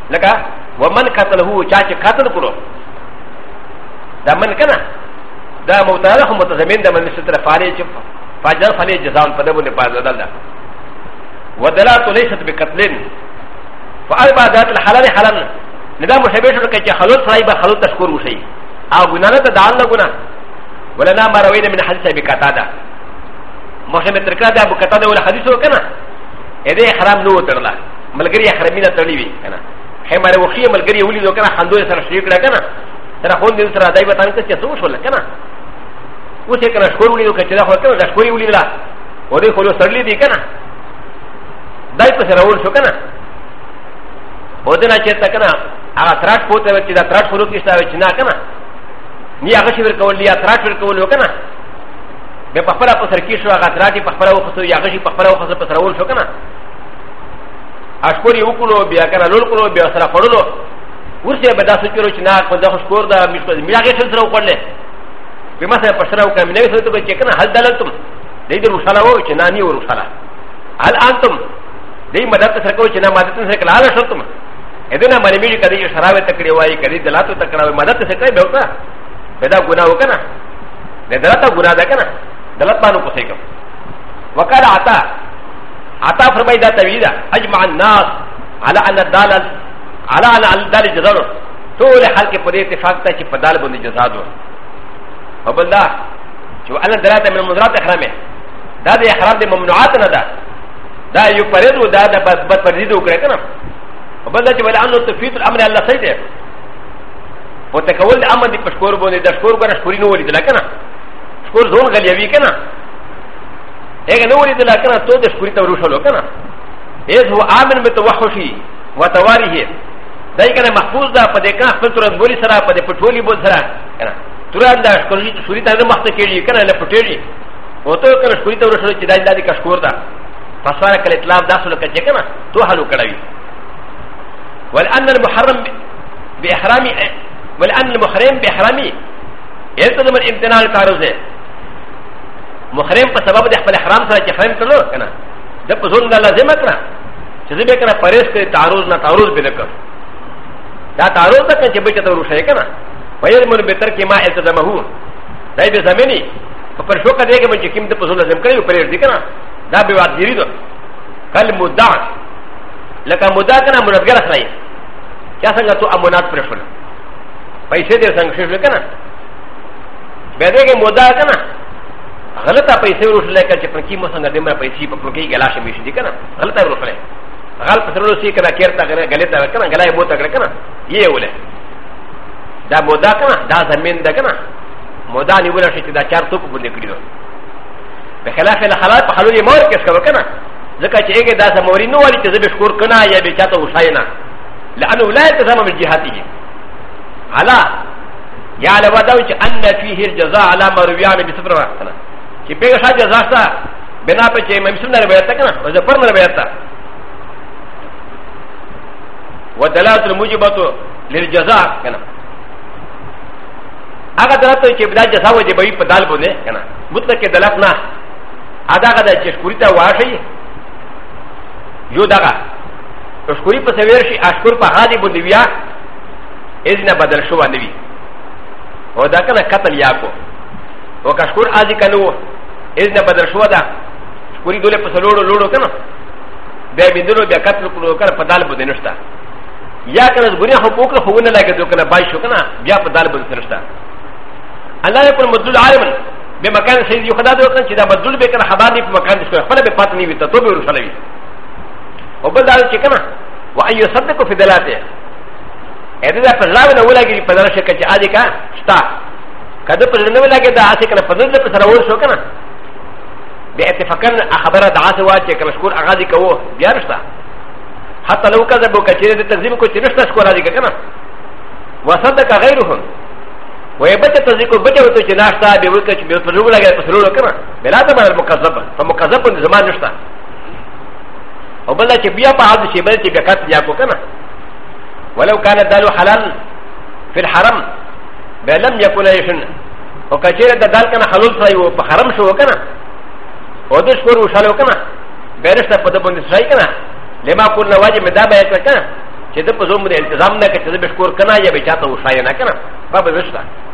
لکه ومن قتله چا چې قتل کړو دا من کنه دا مبتدا هم متضمن د من ستر فارې چې فجر فني جزاء فدبن فازدل ودلات ليست بقتلين فأربع ذات الحلال حلال ندا مشابه شو كي خلود فراي بخلود تشكر وشي أو غنانا تدعان لغنا ولنا ما روينا من حديث أبي قتادة مشابه تركادة أبو قتادة ولا حديث وكنا إذا حرام نو ترلا ملغري حرمين ترليبي كنا حيما روخي ملغري ولي وكنا خندوه سرشيك لكنا ترى خون دين سرادائي بطانك تشسوش ولا كنا اوس یې کنه شکور ولیدو که چې دا خو کنه دا شکور یې ولیدله او دوی خو یو سړلی دی که نه دای پسې راول شو که نه او دې نه چېرته که نه هغه تراټ پوته وه چې دا تراټ خو نو کې شته چې نه که نه نی هغه شي ورکول یا تراټ ورکول و که نه بیا په خپله په سر کې شو هغه تراټ یې په خپله وخوستو یا هغه شي په خپله وخوسته پسې راول شو که نه اشکور یې وکړو بیا که نه لول کړو بیا سره خوړلو ورسې به دا سوچ کړو چې نه خو دا خو شکور ده میږ هغې شل سره وخوړلې بما سا پشرا وكا من نبي سنتو كي كنا هل دلتم دي دي رسالة وو چه ناني و رسالة هل آنتم دي مدد تسرکو چه نا مدد تسرکل آل شرطم ادنا مرمیجی کدی شراوی تکڑی وائی کدی دلاتو تکڑاوی مدد تسرکلی بیوتا بدا گناہ وکنا دلتا گناہ دا کنا دلت مانو پسیکم وقال عطا عطا فرمائی دا تویدہ اجمع الناس على ان الدال على ان الدال جزادو تو لحال کے پدے اتفاق تا چی پدال بندی جزادو او بل دا چې الله دلاته من مزرات احرامه دا د احرام د ممنوعات نه ده دا یو پرېدو دا د بد پرېدو وکړه کنه او بل دا چې ولا انه تفیت الامر الله صحیح ده و تکول د امر د پښکور باندې د شکور غره شکوري نه ولیدل کنه شکور زون غلیوي کنه هغه نه ولیدل کنه ته د شکوري ته ورشلو کنه اذ هو امن متوحشي وتواريه دای کنه محفوظ ده په دې کنه خپل تر بولی سره په دې پټولي بول سره کنه توران دا شکرجی شوری تا نه مخته کېږي کنه نه پټېږي او ته کنه شکرجی ته ورسره چې دای دای کشکور دا فساره کله اطلاع داسو لکه چې کنه تو حلو کړوي ولأن المحرم بإحرام ولأن المحرم بإحرام يلتزم الامتناع الكاروزه محرم په سبب د خپل احرام سره چې حرم تلو کنه د په زون دا لازم کړه چې دې کنه پرېس کړي تعرض نه تعرض به نه کړ دا تعرض ته چې به ته ورشه کنه ويلمن بترك ما التزمه دا به زمینی پر شو کده کې چې کوم د پزول لازم کړی پرې دې کنه دا به واځ دی دو کل مدع لکه مدع کنه منځګر خلای کیا څنګه تو امانات پر شو پیسې دې څنګه شو کنه به دې کې مدع کنه غلطه پیسې ورسله کړه چې پر کیمو څنګه دې مې پیسې په پرګي ګلاشه مې شي دې کنه غلطه ورسله غلط سره سې کنه کېرتا کنه غلطه کنه غلای بوته کنه یې وله دا مودا کنه دا زمین ده کنه مودا نیوله شي چې دا چار څوک باندې کړی په خلاف الحالات په حلول مور کې څه وکنه ځکه چې هغه دا زموري نو والی چې زه بشکور کنه یا به چاته وشاینا لانه لا يتزم بالجهاته على یا لو دا چې ان فيه الجزاء على ما روي عن بصفر کنه چې به شا جزاء تا بنا په چې مې مسلمان روایت کنه او زه پر مې روایت تا ودلالة الموجبة للجزاء كنا هغه درته چې بلا جزا وجبوي په دال باندې کنه مطلق دلف نه ادا غدا چې شکوري ته واشي یو دغه شکوري په سویر شي اشکور په هادي باندې بیا اذن بدل شو نه وي او دا کنه قتل یا کو او کشکور ازي کنو اذن بدل شو دا شکوري دوله په سلوړو لوړو کنه بیا بندلو بیا قتل کړو کنه په دال باندې نشتا یا کنه ګناه حقوق خو نه لګیدو کنه بای شو کنه بیا په دال باندې نشتا ان لا يكون مدلول عالما بمكان شيء يخدا ده وكان چې دا مدلول به کنه خبر دی په مکان دي خپل به پات نه وي ته توبه ورسلوي او بل دا چې کنه و اي صدق في دلاته اته دا په لاو نه ولاګي په دغه شکه چې اځه کا ستا کده په نه ولاګي دا اته کنه په دغه سره ور شو کنه به اتفاقن خبره دا اته واچ کنه مشکور اغاځي کوو بیا رښتا حتى لو كذبوا كثير تكذيب كثير نشتا شكورا دي کنه وصدق غيرهم و ي ب ت ت ز ي ك و ب ت ي و ت ج ن ا ش ت ا ب ي و ك ت ب ي و ت ر و ل ا ج ا ت ر و ل ك م ا بلا ت ب ر المكذب فمكذب من زمان نشتا و بلا ت ب ي ا ب ع د ش ي ب ل ت ب ي ك ا ت ي ا ك و ك م ا ولو كان الدال حلال في الحرم بلم يكن يشن وكثير الدال كان حلال في حرم شو كنا ودشكر وشالو كنا بلشتا فدبون الشيء كنا لما كنا واجب مدابا يكنا チェットポゾムで、ザムネケチェットベスコーカナヤベチャトウシャイナカナ、バブルスター。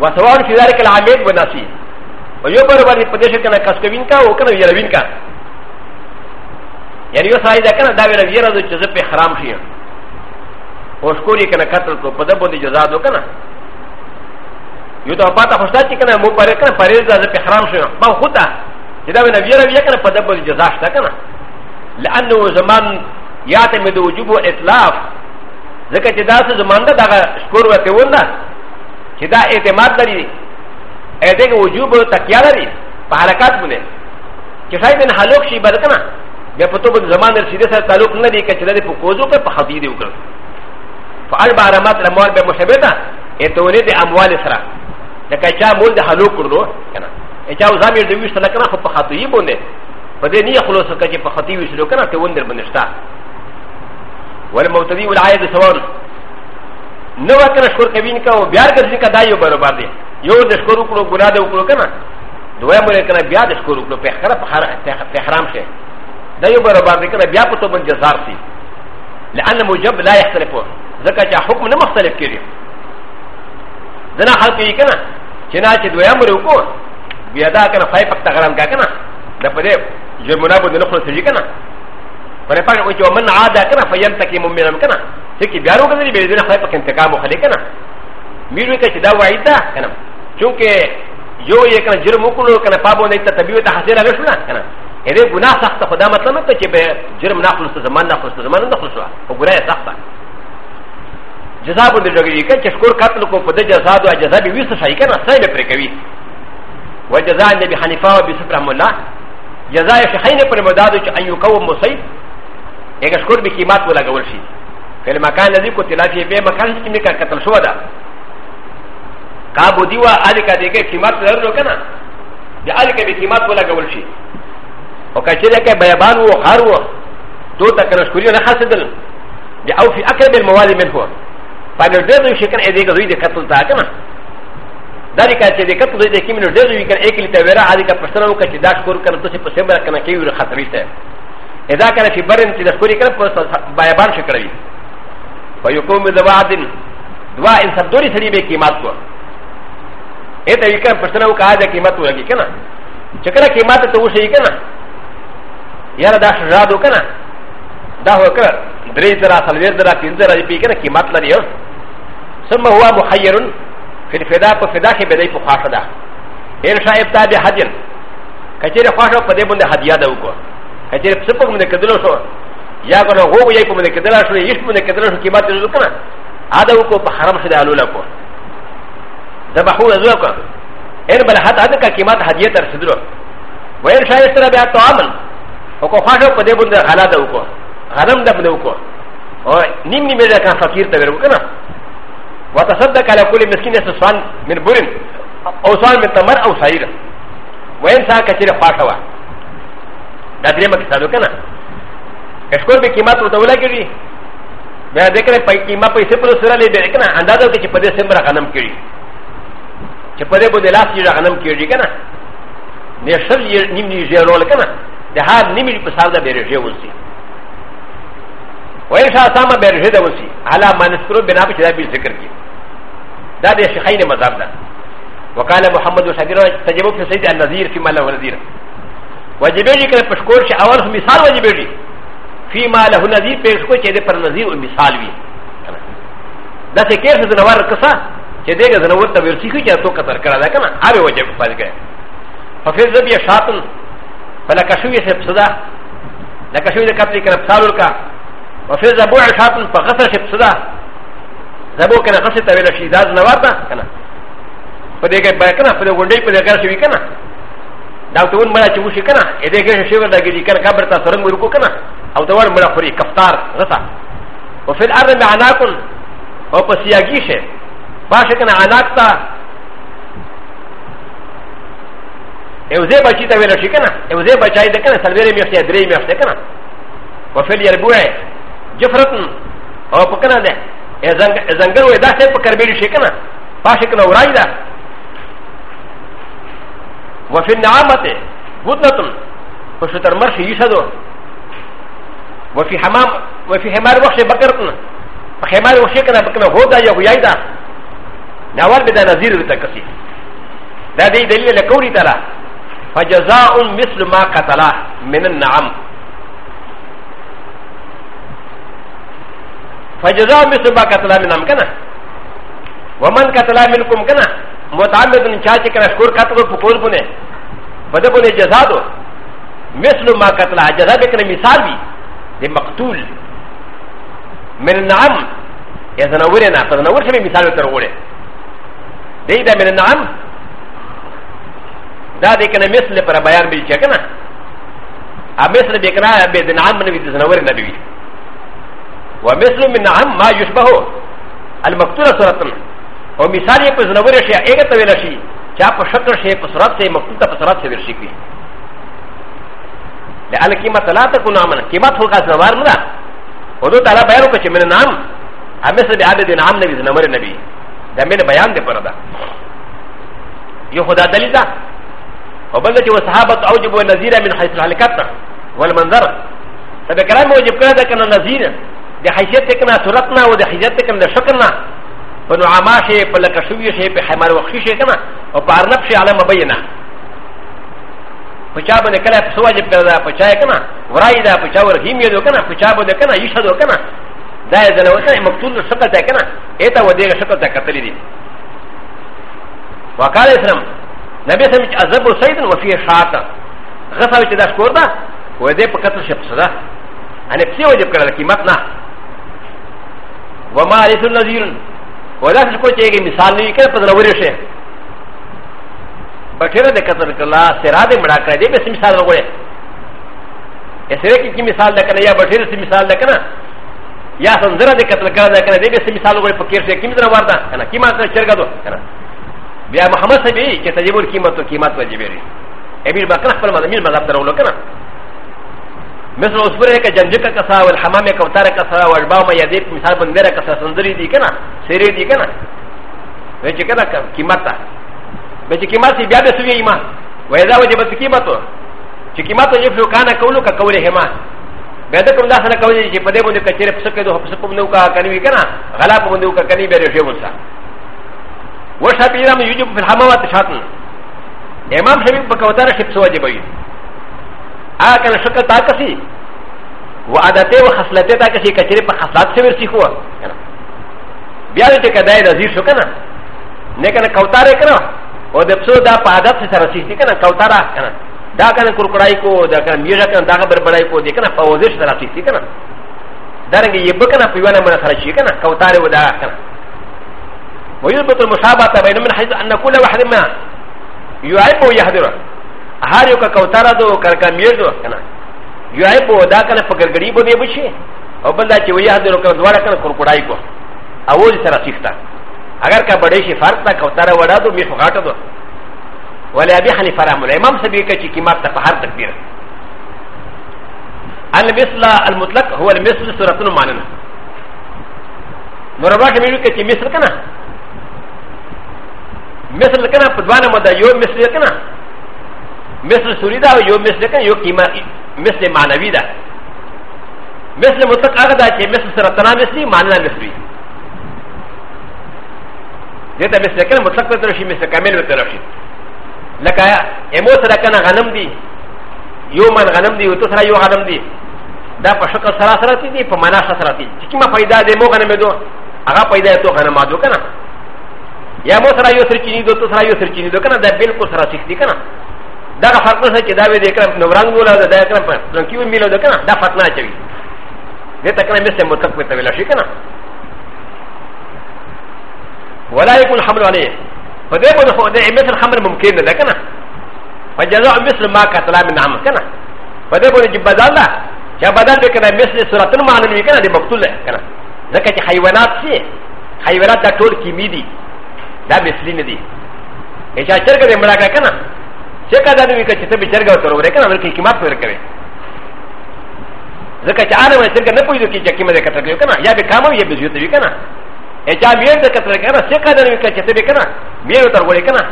وسواء في ذلك العميد وناسي ويقول بني قديش كان كاسكوين كا وكان يروين كا يعني يسعي ذاك انا داوي رجيرا ذو جزب حرام شيء وشكوري كان قتل كو بدبو دي جزاد وكنا يدعو باتا خشتاتي كان مو باري كان باريز ذا حرام شيء ما خطا داوي رجيرا بيا كان بدبو دي جزاد شتا كنا لأنه زمان يعتمد وجوب وإطلاف ذكا جداس زمان دا دا شكور وتيون دا چې دا اعتماد لري اې دغه وجوب او تقیا لري په حرکت باندې چې شاید نه حلوک شي بل کنه بیا په تو په زمان رسیدې سره تعلق نه دی کچره په کوزو په خفي دی وکړ فعل بارمات الاموال به محبتا اتولید اموال سره لکه چا مول د حلوک کړو کنه چا وزامي د ویشت لکنه خو په خاطی باندې په دې نه خلاص کړي په خاطی ویشلو کنه ته وندر بنشتا والمبتدی والعائد سواء نو کنه شکر کوین کا او بیا ګرځي کا دایو برابر دی یو د شکر وکړو ګناه دی وکړو کنه دوی مور کنه بیا د شکر وکړو په خره په حرام شه دایو برابر دی کنه بیا په توبه جزار سی لانه موجب لا يختلف ځکه چې حکم نه مختلف کړي دنا خلق یې کنه چې نه چې دوی مور وکړو بیا دا کنه فای پک تغرام کا کنه د پدې جرمونه باندې نه خلاصېږي کنه پرې پاک او چې من عاده کنه فینتکی مؤمنان کنه سكي بيارو كذلك بيزينا خلاف انتقام وخليكنا ميرو كذلك دا وعيد دا كنا چونك يو يكنا جرم وكلو كنا فابو نيتا تبيو تحصيل علشنا كنا هذا گناه سخت خدا مطلب نتا چه بي جرم نخلص زمان نخلص زمان نخلص و گناه سخت جزا بند جوگی کنا چه شکور قتل کو پده جزا دو جزا بي ویس شایی کنا سای بپر کوي و جزا نبی حنیفا و بی سبرحم الله جزا شخین پر مدادو چه ان یو قوم مصیب اگر شکور بی قیمات ولا گول شید كان يعني مكان الذي كنت لا في بيه مكان سكي لك كتل شو دا كابو ديوا آلكا ديكا كيمات لرنو كنا دي آلكا بي كيمات ولا قول شي وكاشي لكا بيبان لك و دوتا كنا شكوريو نحاس دل دي أو في أكل بالموالي من هو فأنا دردو شكنا إذيك زويد كتل تا كنا ذلك چې د کتل د لك د دې ویکر اکل ته ورا عادي کا پښتنه وکړه چې دا شکر کنه تاسو په سیمه کنه کې ور خطرې ته اذا کنه چې برن چې د شکر کنه په بیابان شکروي فيقوم بذواد دوا ان سب دوری سری بے قیمت کو اے طریقہ پرسنا وہ کہا جائے قیمت ہو لگی کہنا چکرا قیمت تو وہ صحیح کہنا یار دا شجاد ہو کہنا دا ہو کر دری درا سلویر درا تین درا پی کہنا قیمت لری ہو ثم هو محير في الفداء فدا کے بدی کو خاص دا ان شاء ابتا بحجن کچرے خاص پدے بندے ہدیہ دا کو کچرے سپک مندے کدلو سو やがなほぼやこもねけだらしゅう、いしもねけだらしゅうきまってるかな。あだうこばはらむしだろうこ。だばほらぞか。えばはたかきまたはじえたらしゅう。わやしゃいすらべあとあまん。おこはしょこでぶんだはらだうこ。はらんだぶんうこ。おにみめだかんさきたべるかな。わたさだからこりみすきねすさん、みんぶりん。おさんめたまらおさいら。わやさかしらはしゃわ。だれまきさるかな。اشکول به قیمت ورته ولګېږي بیا ذکر په قیمت پیسې پر سره لې به کنه اندازه وکړي چې په دې سم رقم کړي چې په دې باندې لاس یې رقم کړي کنه نه شر یې نیم نیم یې رول کنه د هر نیم په حساب دا بیرې یې وسی وای شاه سامه بیرې دې وسی اعلی منسترو بنا په چې دا ذکر کړي دا د شیخین مذهب ده وقال محمد شاکر تجربه سید النذیر فيما له نذیر وجبېږي کله پښکور چې اول مثال وجبېږي فيما له نذير پیش کو چې دې پر نذير او مثال وي دا څه کې څه د نور کسا چې دې غزنه ورته ورسي کې چې تو کتر کړه دا کنه اوبه وجه په پاج کې ففز بي شاطن فلا كشوي سبسدا لا كشوي د کپل کې رسال ورکا وفز ابو شاطن فغسل سبسدا زبو کنه غسل ته ویل شي دا نواتا کنه په دې کې پای کنه په دې غونډې په دې کې شوي کنه دا ته ون مړه چې وشي کنه دې کې شوی دا کې کار کبر تا سرنګ ورکو کنه او د ور مړه خوري کفتار غتا او فل ارض معناکن او په سیاګی شه باشه کنه عناکتا او زه بچی ته ویل شي کنه او زه بچای ده کنه سلویری میخته درې میخته کنه او فل یربوه جفرتن او په کنه ده زنګر وې داسې په کربېړي شي کنه باشه کنه ورای ده وفي النعامه بوتنتم په شترمر شي یشدو وفي حمام وفي حمار وخش بكرتنا حمار وشيكنا بكنا هودا يا هويدا نوال بدا نزير بتكسي لا دي دليل لكوري ترى فجزاء مثل ما قتله من النعم فجزاء مثل ما قتله من النعم كنا ومن قتله منكم كنا متعمد من شاشك نشكر قتله بقول بني بدبني جزاء مثل ما قتله جزاء بكنا مثال بي د مقتول من النعم یا زنورنا په زنور سره مثال ورته وړي دی دا من النعم دا د کنه مثل پر بیان به چې کنه ا مثل به کنه به د نعم نه وي د زنور نه وي ومثل من نعم ما يشبه المقتول صورت او مثال یې په زنور شي هغه ته ویل شي چې په شکل شي په صورت سره مقتول ته په صورت سره ورشي کوي لأن كيما ثلاثة كنا عمنا كيما تقول قاس نوار ندا ودو تعالى بيانو كشي من نام أمسل بعدد نام نبي زنمر نبي دا من بيان دي پردا يو خدا دليل دا وبلد جو صحابة أوجب النزير من حيث الحلقات والمنظر تبه كلام وجب كنا دا كنا نزير دي حيثيت تكنا صورتنا ودي حيثيت تكنا دا شكرنا ونعما شي پلکشوی شي په حمار وخشی شي کنا او پارنب شي علم بينا پچا باندې کله په سواجب کړه دا پچا یې کنه ورای دا پچا ورهیم یې دو کنه پچا باندې کنه یې شدو کنه دا یې دلته وته مقتول شکل ته کنه اته و دې شکل ته قتل دي وقال اسلام نبی سم چې عذاب سید و فيه شات غثا چې دا شکور دا و دې په قتل شپ صدا ان په سواجب کړه قیمت نه وما رسول نذیر ولا څه کو چې مثال نه کړ په ضروري شه بٹھیرا دے قتل کلا سرا دے مڑا کرے دے بے سی مثال لگوڑے سرے کی مثال دے کنا یا بٹھیرے سی مثال دے کنا یا سنزرہ دے قتل کرا دے کنا دے بے سی مثال لگوڑے پکیر سے کیم دنا واردا کنا کی مانتا چرگا دو کنا بیا محمد سے بھی کہ تجیب القیمت و قیمت وجبی ری امیر بکرہ پر مدمیر مذہب درولو کنا مثل اصبر ہے کہ جنجک کسا والحمام کوتار کسا والباو ما یدیب مثال بندر کسا سنزری دی کنا سرے دی کنا ویچے کنا قیمت تا ب ت ك ي م ا ت ي بيا بسوي إ م ا و إ ذ ا وجب ت ك ي م ا ت و ت ك ي م ا ت و يفلو كان كولو كقولهما بدكم لا سنه كولي ج ب د ي بندو كتير بسكتو بسكم نوكا كنوي كنا غلاب بندوكا كني بيرو شيبوسا وشاب يرام يجب في الحمامات شاطن امام شبيب بكوتر شبس وجبين آ كان شكل تاكسي وعادته وخصلته تاكسي كتير بخصلات سبير سيخوه بيا لتكداي نزير شو كنا نكنا كوتر كنا او د پسو دا په عادت سره سيستي کنه کوتره کنه دا کنه کورکړای کو دا کنه میږه کنه دا بربړای کو دي کنه په وزش سره سيستي کنه درنګ یې بکنه په یوه نمبر سره شي کنه کوتره ودا کنه ويثبت المشابهه بين من حيث ان كل واحد ما يعيب ويحذر هر یو کا کوتره دو کرکا میږ دو کنه يعيب ودا کنه په ګرګړی بده بشي او بل دا چې ويحذر کنه دواړه کنه کورکړای کو اول سره سيستا اگر کا بڑے شی فرق تا کوتارا وڑا دو می فغاٹا دو ولی ابی حنیفہ رحم اللہ امام سبی کا چی قیمت تا پہر تکبیر المثل المطلق هو المثل سورتن ماننا مربع کے میرے کہ چی مثل کنا مثل کنا پدوانا مدا یو مثل کنا مثل سوری دا یو مثل کنا یو قیمت مثل معنوی دا مثل مطلق آگا دا چی مثل سورتنا مثلی ماننا مثلی ل ت ا مثل كلمه مطلق بترشي مثل كامل بترشي لك اموت لك انا غنم دي يوما غنم دي وتسرى يو غنم دي دا په شکل سره سره دي په معنا سره سره دي چې کومه فائدہ دې مو غنم دو هغه فائدہ ته غنم دو کنه یا مو سره یو سر چینی دو تسرى یو سر چینی دو کنه دا بالکل سره سیخ دي کنه دا فرق نه چې دا وې دې کړم نو رنگ ولا دا کړم نو کیو میلو دو کنه دا فرق نه چوي دې تکنه مثل مطلق بتویل شي کنه ولا يكون حمل عليه فده مثل حمل ممكن ده كنا فجزاء مثل ما قتل من عمل كنا فده بده جبدان ده جبدان ده كنا مثل سورة المعنى كنا دي مقتول كنا ذكا دي حيوانات سي حيوانات ده طول كيمي دي ده مثلين دي ايشا چرگا دي ملاقا كنا چرگا ده دوی كنا چتبه چرگا وطرور كنا ملکی كمات پر كنا ذكا چه آنه من چرگا نپویدو کی چا كيمه ده کتر کنا یا بکامو یا بزیوتو کنا ا ج ا م ي ر د ك ت ر ك ن ا سكادر و ك ا ت ب ك ن ا مير و ت ر و ل ك ن ا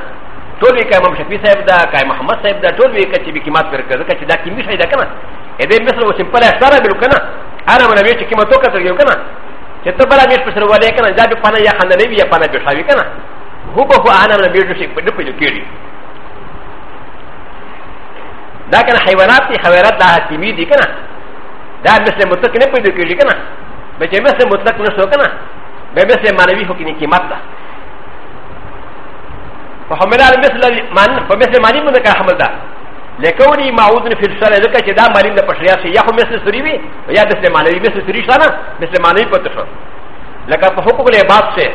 تولي ك ا م ش ف ي سيب دا ك ا محمد سيب دا تولي ك ا ت ب ك م ا ت ب ر ك ز ك ا ت دا ك م ي ش ا ي دا ك ن ا ا د ي مثل و س م ب ل ا ش ا ر ا ب ر ك ن ا انا من ابيش كما توكا ت ر ي ك ن ا تتبع ميش بس ر و ل ك ن ا زاد فانا يا حنا نبي يا فانا بشاوي ك ن ا هو هو انا من ابيش بدو كيري دا كان حيوانات حيوانات لا تيمي دي ك ن ا دا مثل متكلم بدو كيري ك ن ا بجمس متلك نسوكنا بمثل معنوي حكمي قيمت ده فحمل على مثل من فمثل معنى من ذكر حمل ده لكوني معود في الشرع ذكر كده معنى ده بشريا شيء يا مثل سريبي ويا مثل معنوي مثل سري شانا مثل معنوي بتشو لكن في حقوق العباد شيء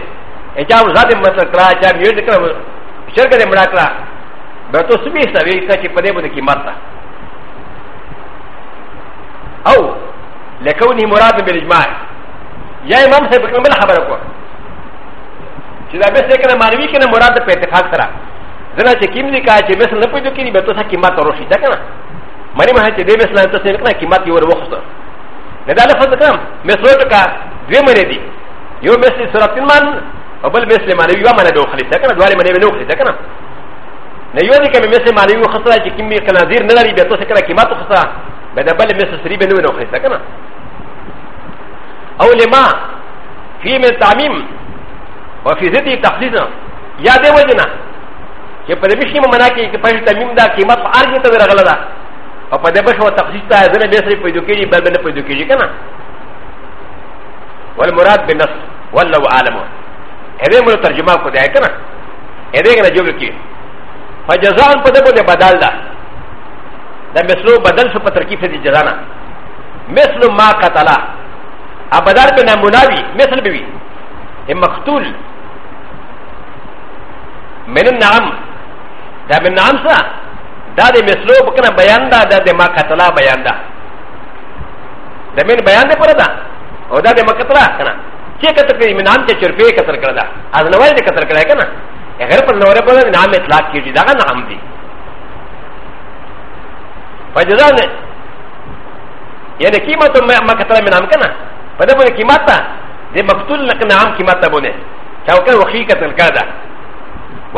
اجاب ذات مثل كلا اجاب يو ذكر شرك ده مراكلا بتو سمي سوي كده پدې باندې قیمت ده او لكوني مراد بالاجماع یا امام صاحب کوم بل خبره کو چې دا به څنګه مانوي کنه مراد په اتفاق سره زنا چې کیم لیکا چې بس نه پېدو کېږي به تاسو قیمت وروشي دا کنه مری مه چې دې بس نه تاسو نه قیمت یو وروخته نه دا لفظ کوم مسلو ټکا دوی مری دي یو مثل سراتین مان او بل مثل مانوي و مانه دوخلی دا کنه دواره مانوي نوخلی دا کنه نه یو دي کوم مثل مانوي خسره چې کیم کنه زیر نه لري به تاسو کنه قیمت خسره به دا بل مثل سری به نوخلی دا کنه او لما في من تعميم وفي ضده تخصيص يا دي وجنا چې په دې بشي ممنا کې چې په تعميم دا قیمت په ارګ ته راغله ده او په دې بشو تخصیص ته ځنه به سره پیدا کیږي بل بل پیدا کیږي کنه والمراد بالنص والله عالم هغه مو ترجمه کو دی کنه هغه نه جوړ کی فجزاء په دې باندې بدل ده دا مثلو بدل شو په ترکیب دې جزانا مثل ما قتلا ا بدر به نموناوی مثل بوی ا مقتول من النعم دا من نعم سا دا د مثلو بکنه بیان دا د ما قتلا بیان دا د من بیان ده پر دا او دا د ما قتلا کنه چې کته په من نعم چې چرپی کتر کړه دا از نوای دې کتر کړه کنه غیر پر نور پر نعم اطلاق کیږي دا نعم دی فجزان یعنی قیمت ما قتلا من نعم کنه パダボネキマタ、でマクトルナカナアンキマタボネ、チャオカウヒカタルカダ、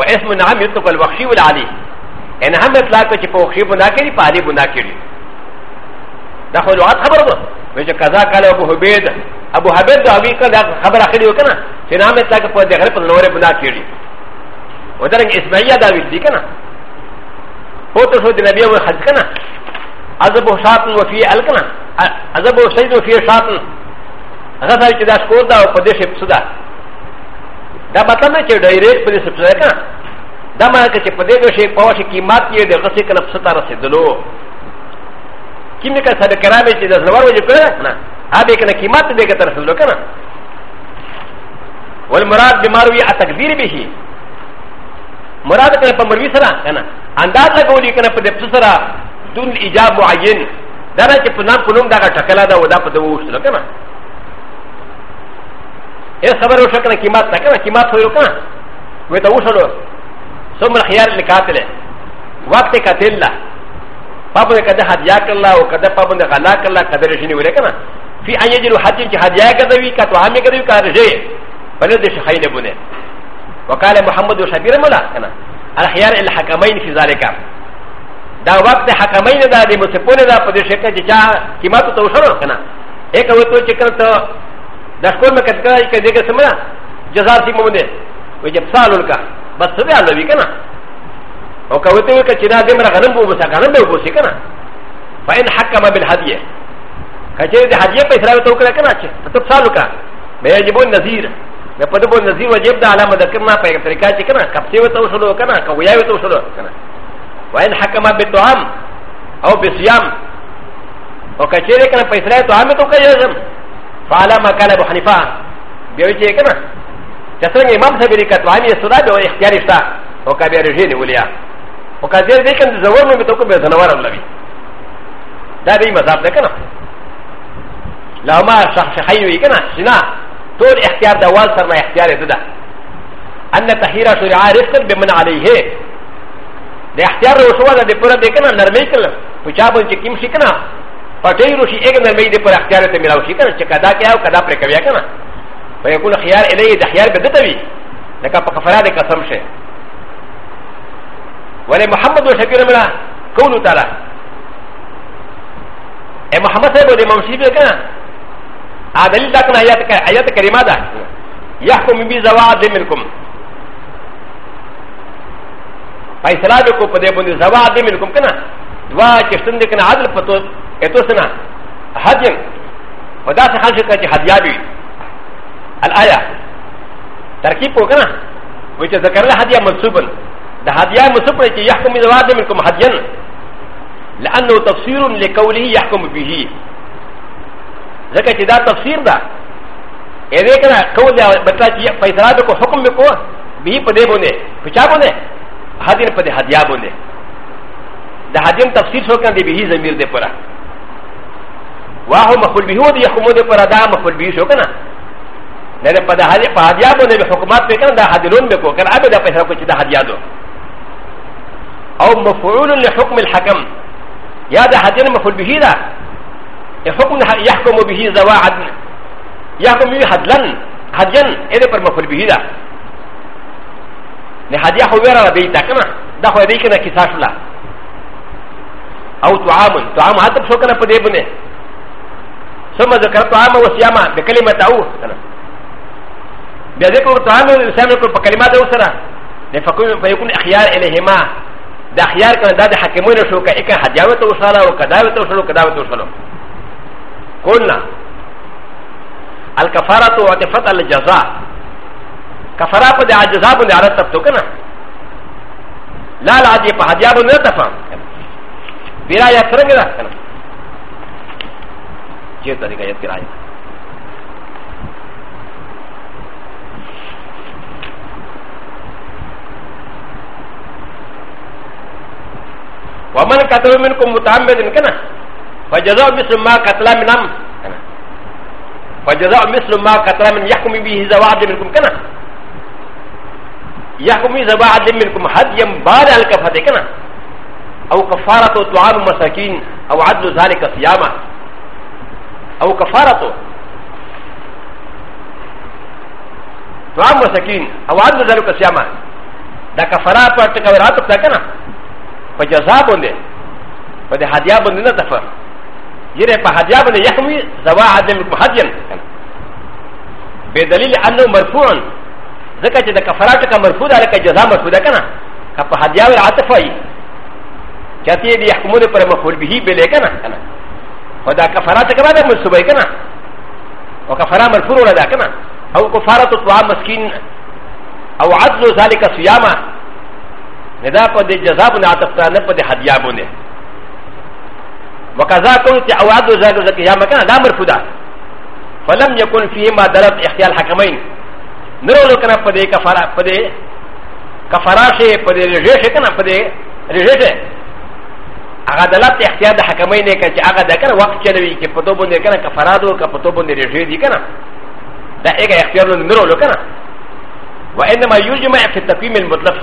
ワエスムナアミュトコルワシウラリ、エナハメスラコチポヒブナキリパリブナキリ。だから、ハブロブ、ウェジャカザカラブハベダ、アブハベダ、アビカダ、ハブラヘリオカナ、シナメスラコポデヘルプノレブナキリ。و درنگ اسماعیل دا ویل دی کنه هو ته شو د نبی او حج کنه عذاب شاطن و فی الکنه عذاب شید و فی شاطن هغه ځای چې دا شکور ده او په دې شپ څه ده دا مطلب نه چې ډایرکټ په دې شپ څه ده کنه دا معنی که چې په دې شی په واشه قیمت یې د غسې کله څه ته رسېدلو کیمه که سره کرامې چې د زلوار وجه کړه نه هغه کنه قیمت دې کې تر رسېدلو کنه والمراد بمروي التقدير به مراد کنه په مروي سره کنه انداز لګولي کنه په دې سره دون ایجاب معین دا نه چې په نام په نوم دا ټکلا ده او دا په دې وښتل کنه ا ل خ ب ر و ش ك ن ا كيمات تكنا كيمات هو يوكا ويتوشلو ثم الخيار لكاتل وقت كاتل فابن كذا هدياك الله وكذا فابن غلاك الله كذا رجيني ولكنا في أ ي ج ل حتى هدياك ذا ويكا وهامي كذا ويكا رجي فلد شخين بني وقال محمد وشبير ملا كنا الخيار الحكمين في ذلك دا وقت حكمين دا دي مسپونه دا پدې شکه چې چا قیمت ته وشره کنه اې کوي ته چې کنه だしこめかけたいけでけすむな、ジャザーティモンデ、ウジャプサールカ、バスダーのウィケナ。おかうてかちなでもらがんぼうさかんぼうしかな。ファインハカマビルハディエ。かちでハディエペサーとかなち、とサールカ、メジボンナゼー。なパトボンナゼーはジェブダーラマダケナペクリカチキナ、カプセウトウソロカナ、カウヤウトウソロカナ。ファインハカマビトアム、アオビシヤム。おかちでかなペサーとアメトカヤズム。فعلى ما قال ابو حنيفه بيوجه كما تسرن امام سبيري كتواني سودا بيو اختيار اشتا وكابي رجين وليا وكازير ديكن زور من بتوكم بزنوار اللبي دا دي مذاب ده كنا لو ما شخصيين وي كنا سنا طول اختيار دوال سرنا اختيار ددا ان تحيرا شرعا رفقا بمن عليه ده اختيار رسوا ده پورا دیکھنا نرمی کلا پچابن چکیم شکنا پټې روشي اګ نه مې دې پر اختیار ته ملاو شي کنه چې کدا کې او کدا پر کوي کنه په یو کول خيار الی د خيار بده ته وي لکه په کفاره د قسم شه ولې محمد شکر مړه کولو تعالی اے محمد صاحب دې ممشي به کنه عادل دا کنه آیات آیات کریمه ده يحكم بي زواد منكم فیصلہ کو پدے بندے زواد منکم کنا دعا چشتن دے کنا عادل پتو ا ت و س ن ا حج و د ا س ح ا ش ك ا ت ح د ي ا ب ي ا ل آ ي ة تركيب وكنا و ي ت ذ ك ر ل ه هديا منصوبا د ه د ي ا منصوب ر ي ت يحكم إ ذ ا منكم هديا ل أ ن ه تفسير لقوله يحكم به ذكرت ذا تفسير ذا اذا كان قول بطلت فيصلاتك حكم بكو به قديبونه فشابونه هديا قد هديا بونه د هديا تفسير سوكا به زمير دي پورا وهو مخول به ودي يحكمون پر ادا مخول به شو کنه نه نه پد حاجه پادیا باندې به حکومت پہ کنه دا حدلون به کو کنه ابه دا پیسہ کو چې دا حدیا دو او مفعول لحكم الحكم يا دا حدين مخول به دا حكم يحكم به زوا عدل يحكم به حدلن حدين اده پر مخول به دا نه حدیا خو ورا دی تا کنه دا خو دی کنه کیسه شولا او تعامل تعامل حتى شو کنه په دې باندې ثم ذكرت عام وسياما بكلمة أو بذكر طعام الإسلام يقول بكلمات أو سرا فيكون أخيار إليهما دا أخيار كان دا, دا حكمون شو كإكا حجاوة وصالة وكداوة وصالة وكداوة وصالة قلنا الكفارة وعطفت على الجزاء كفارة دا عجزاء بنا عرض تبتوكنا لا لا عجيب حجاب نتفهم بلا يفرق لا چیرته دی آیت کې ومن قتل منكم متعمدا كنا فجزاء مثل ما قتل من أم فجزاء مثل ما قتل من يحكم به عبد منكم كنا يحكم ذو عبد منكم هديا بار الكفة كنا أو كفارة طعام مساكين أو عدل ذلك صيامه او كفارته طعام وسكين او عدل ذلك السيامة دا كفارات وارتكابرات بتاكنا فجزاء بنده فده هديا بنده نتفر يرى فهديا بنده يحوي زواء عدل مهديا بدليل أنه مرفوع ذكا جدا كفارات كمرفوع دا لك جزاء مرفوع دا كنا كفهديا وارتفعي كاتي دي يحكمون پر مفعول به بلے کنا کنا ودا كفارات كما دا مصوبه كنا وكفارة مرفوع ولا دا كنا او كفارة طعام مسكين او عدل ذلك صياما ندا قد جزاب عطفتا نبد حديابونه وكذا كنت او عدل ذلك صياما كنا دا مرفوع دا فلم يكن فيما درت اختيار الحكمين نرولو كنا فدي كفارة فدي كفارة شيء فدي رجيشه كنا فدي رجيشه هغه د لات اختیار د حکمای نه کړي هغه د کړه وخت چلوي چې په دوه باندې کړه کفرادو که په دوه باندې رېږي دي کنه دا هغه اختیار نه نورو کنه وانما یجمع فی التقویم المطلق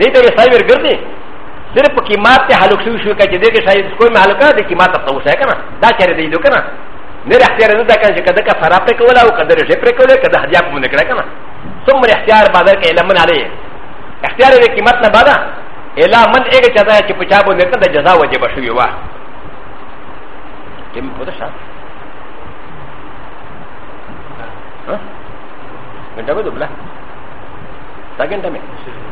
دې ته یې سایبر ګرځي صرف قیمت ته حلق شو شو کې دې کې شاید کوم حلقه د قیمت ته توسه کنه دا چیرې دی دوه کنه نه اختیار نه دا کنه چې کده کفرا پر کولا او کده رېږي پر کولا کده حجاب مونږ کړه کنه ثم اختیار بازار کې لمن علی اختیار دې قیمت نه بادا الا من اګه جزا چې په چا باندې کنده جزا وجب شوی و کوم په تاسو ها ګټه به دوبله تا ګټه مې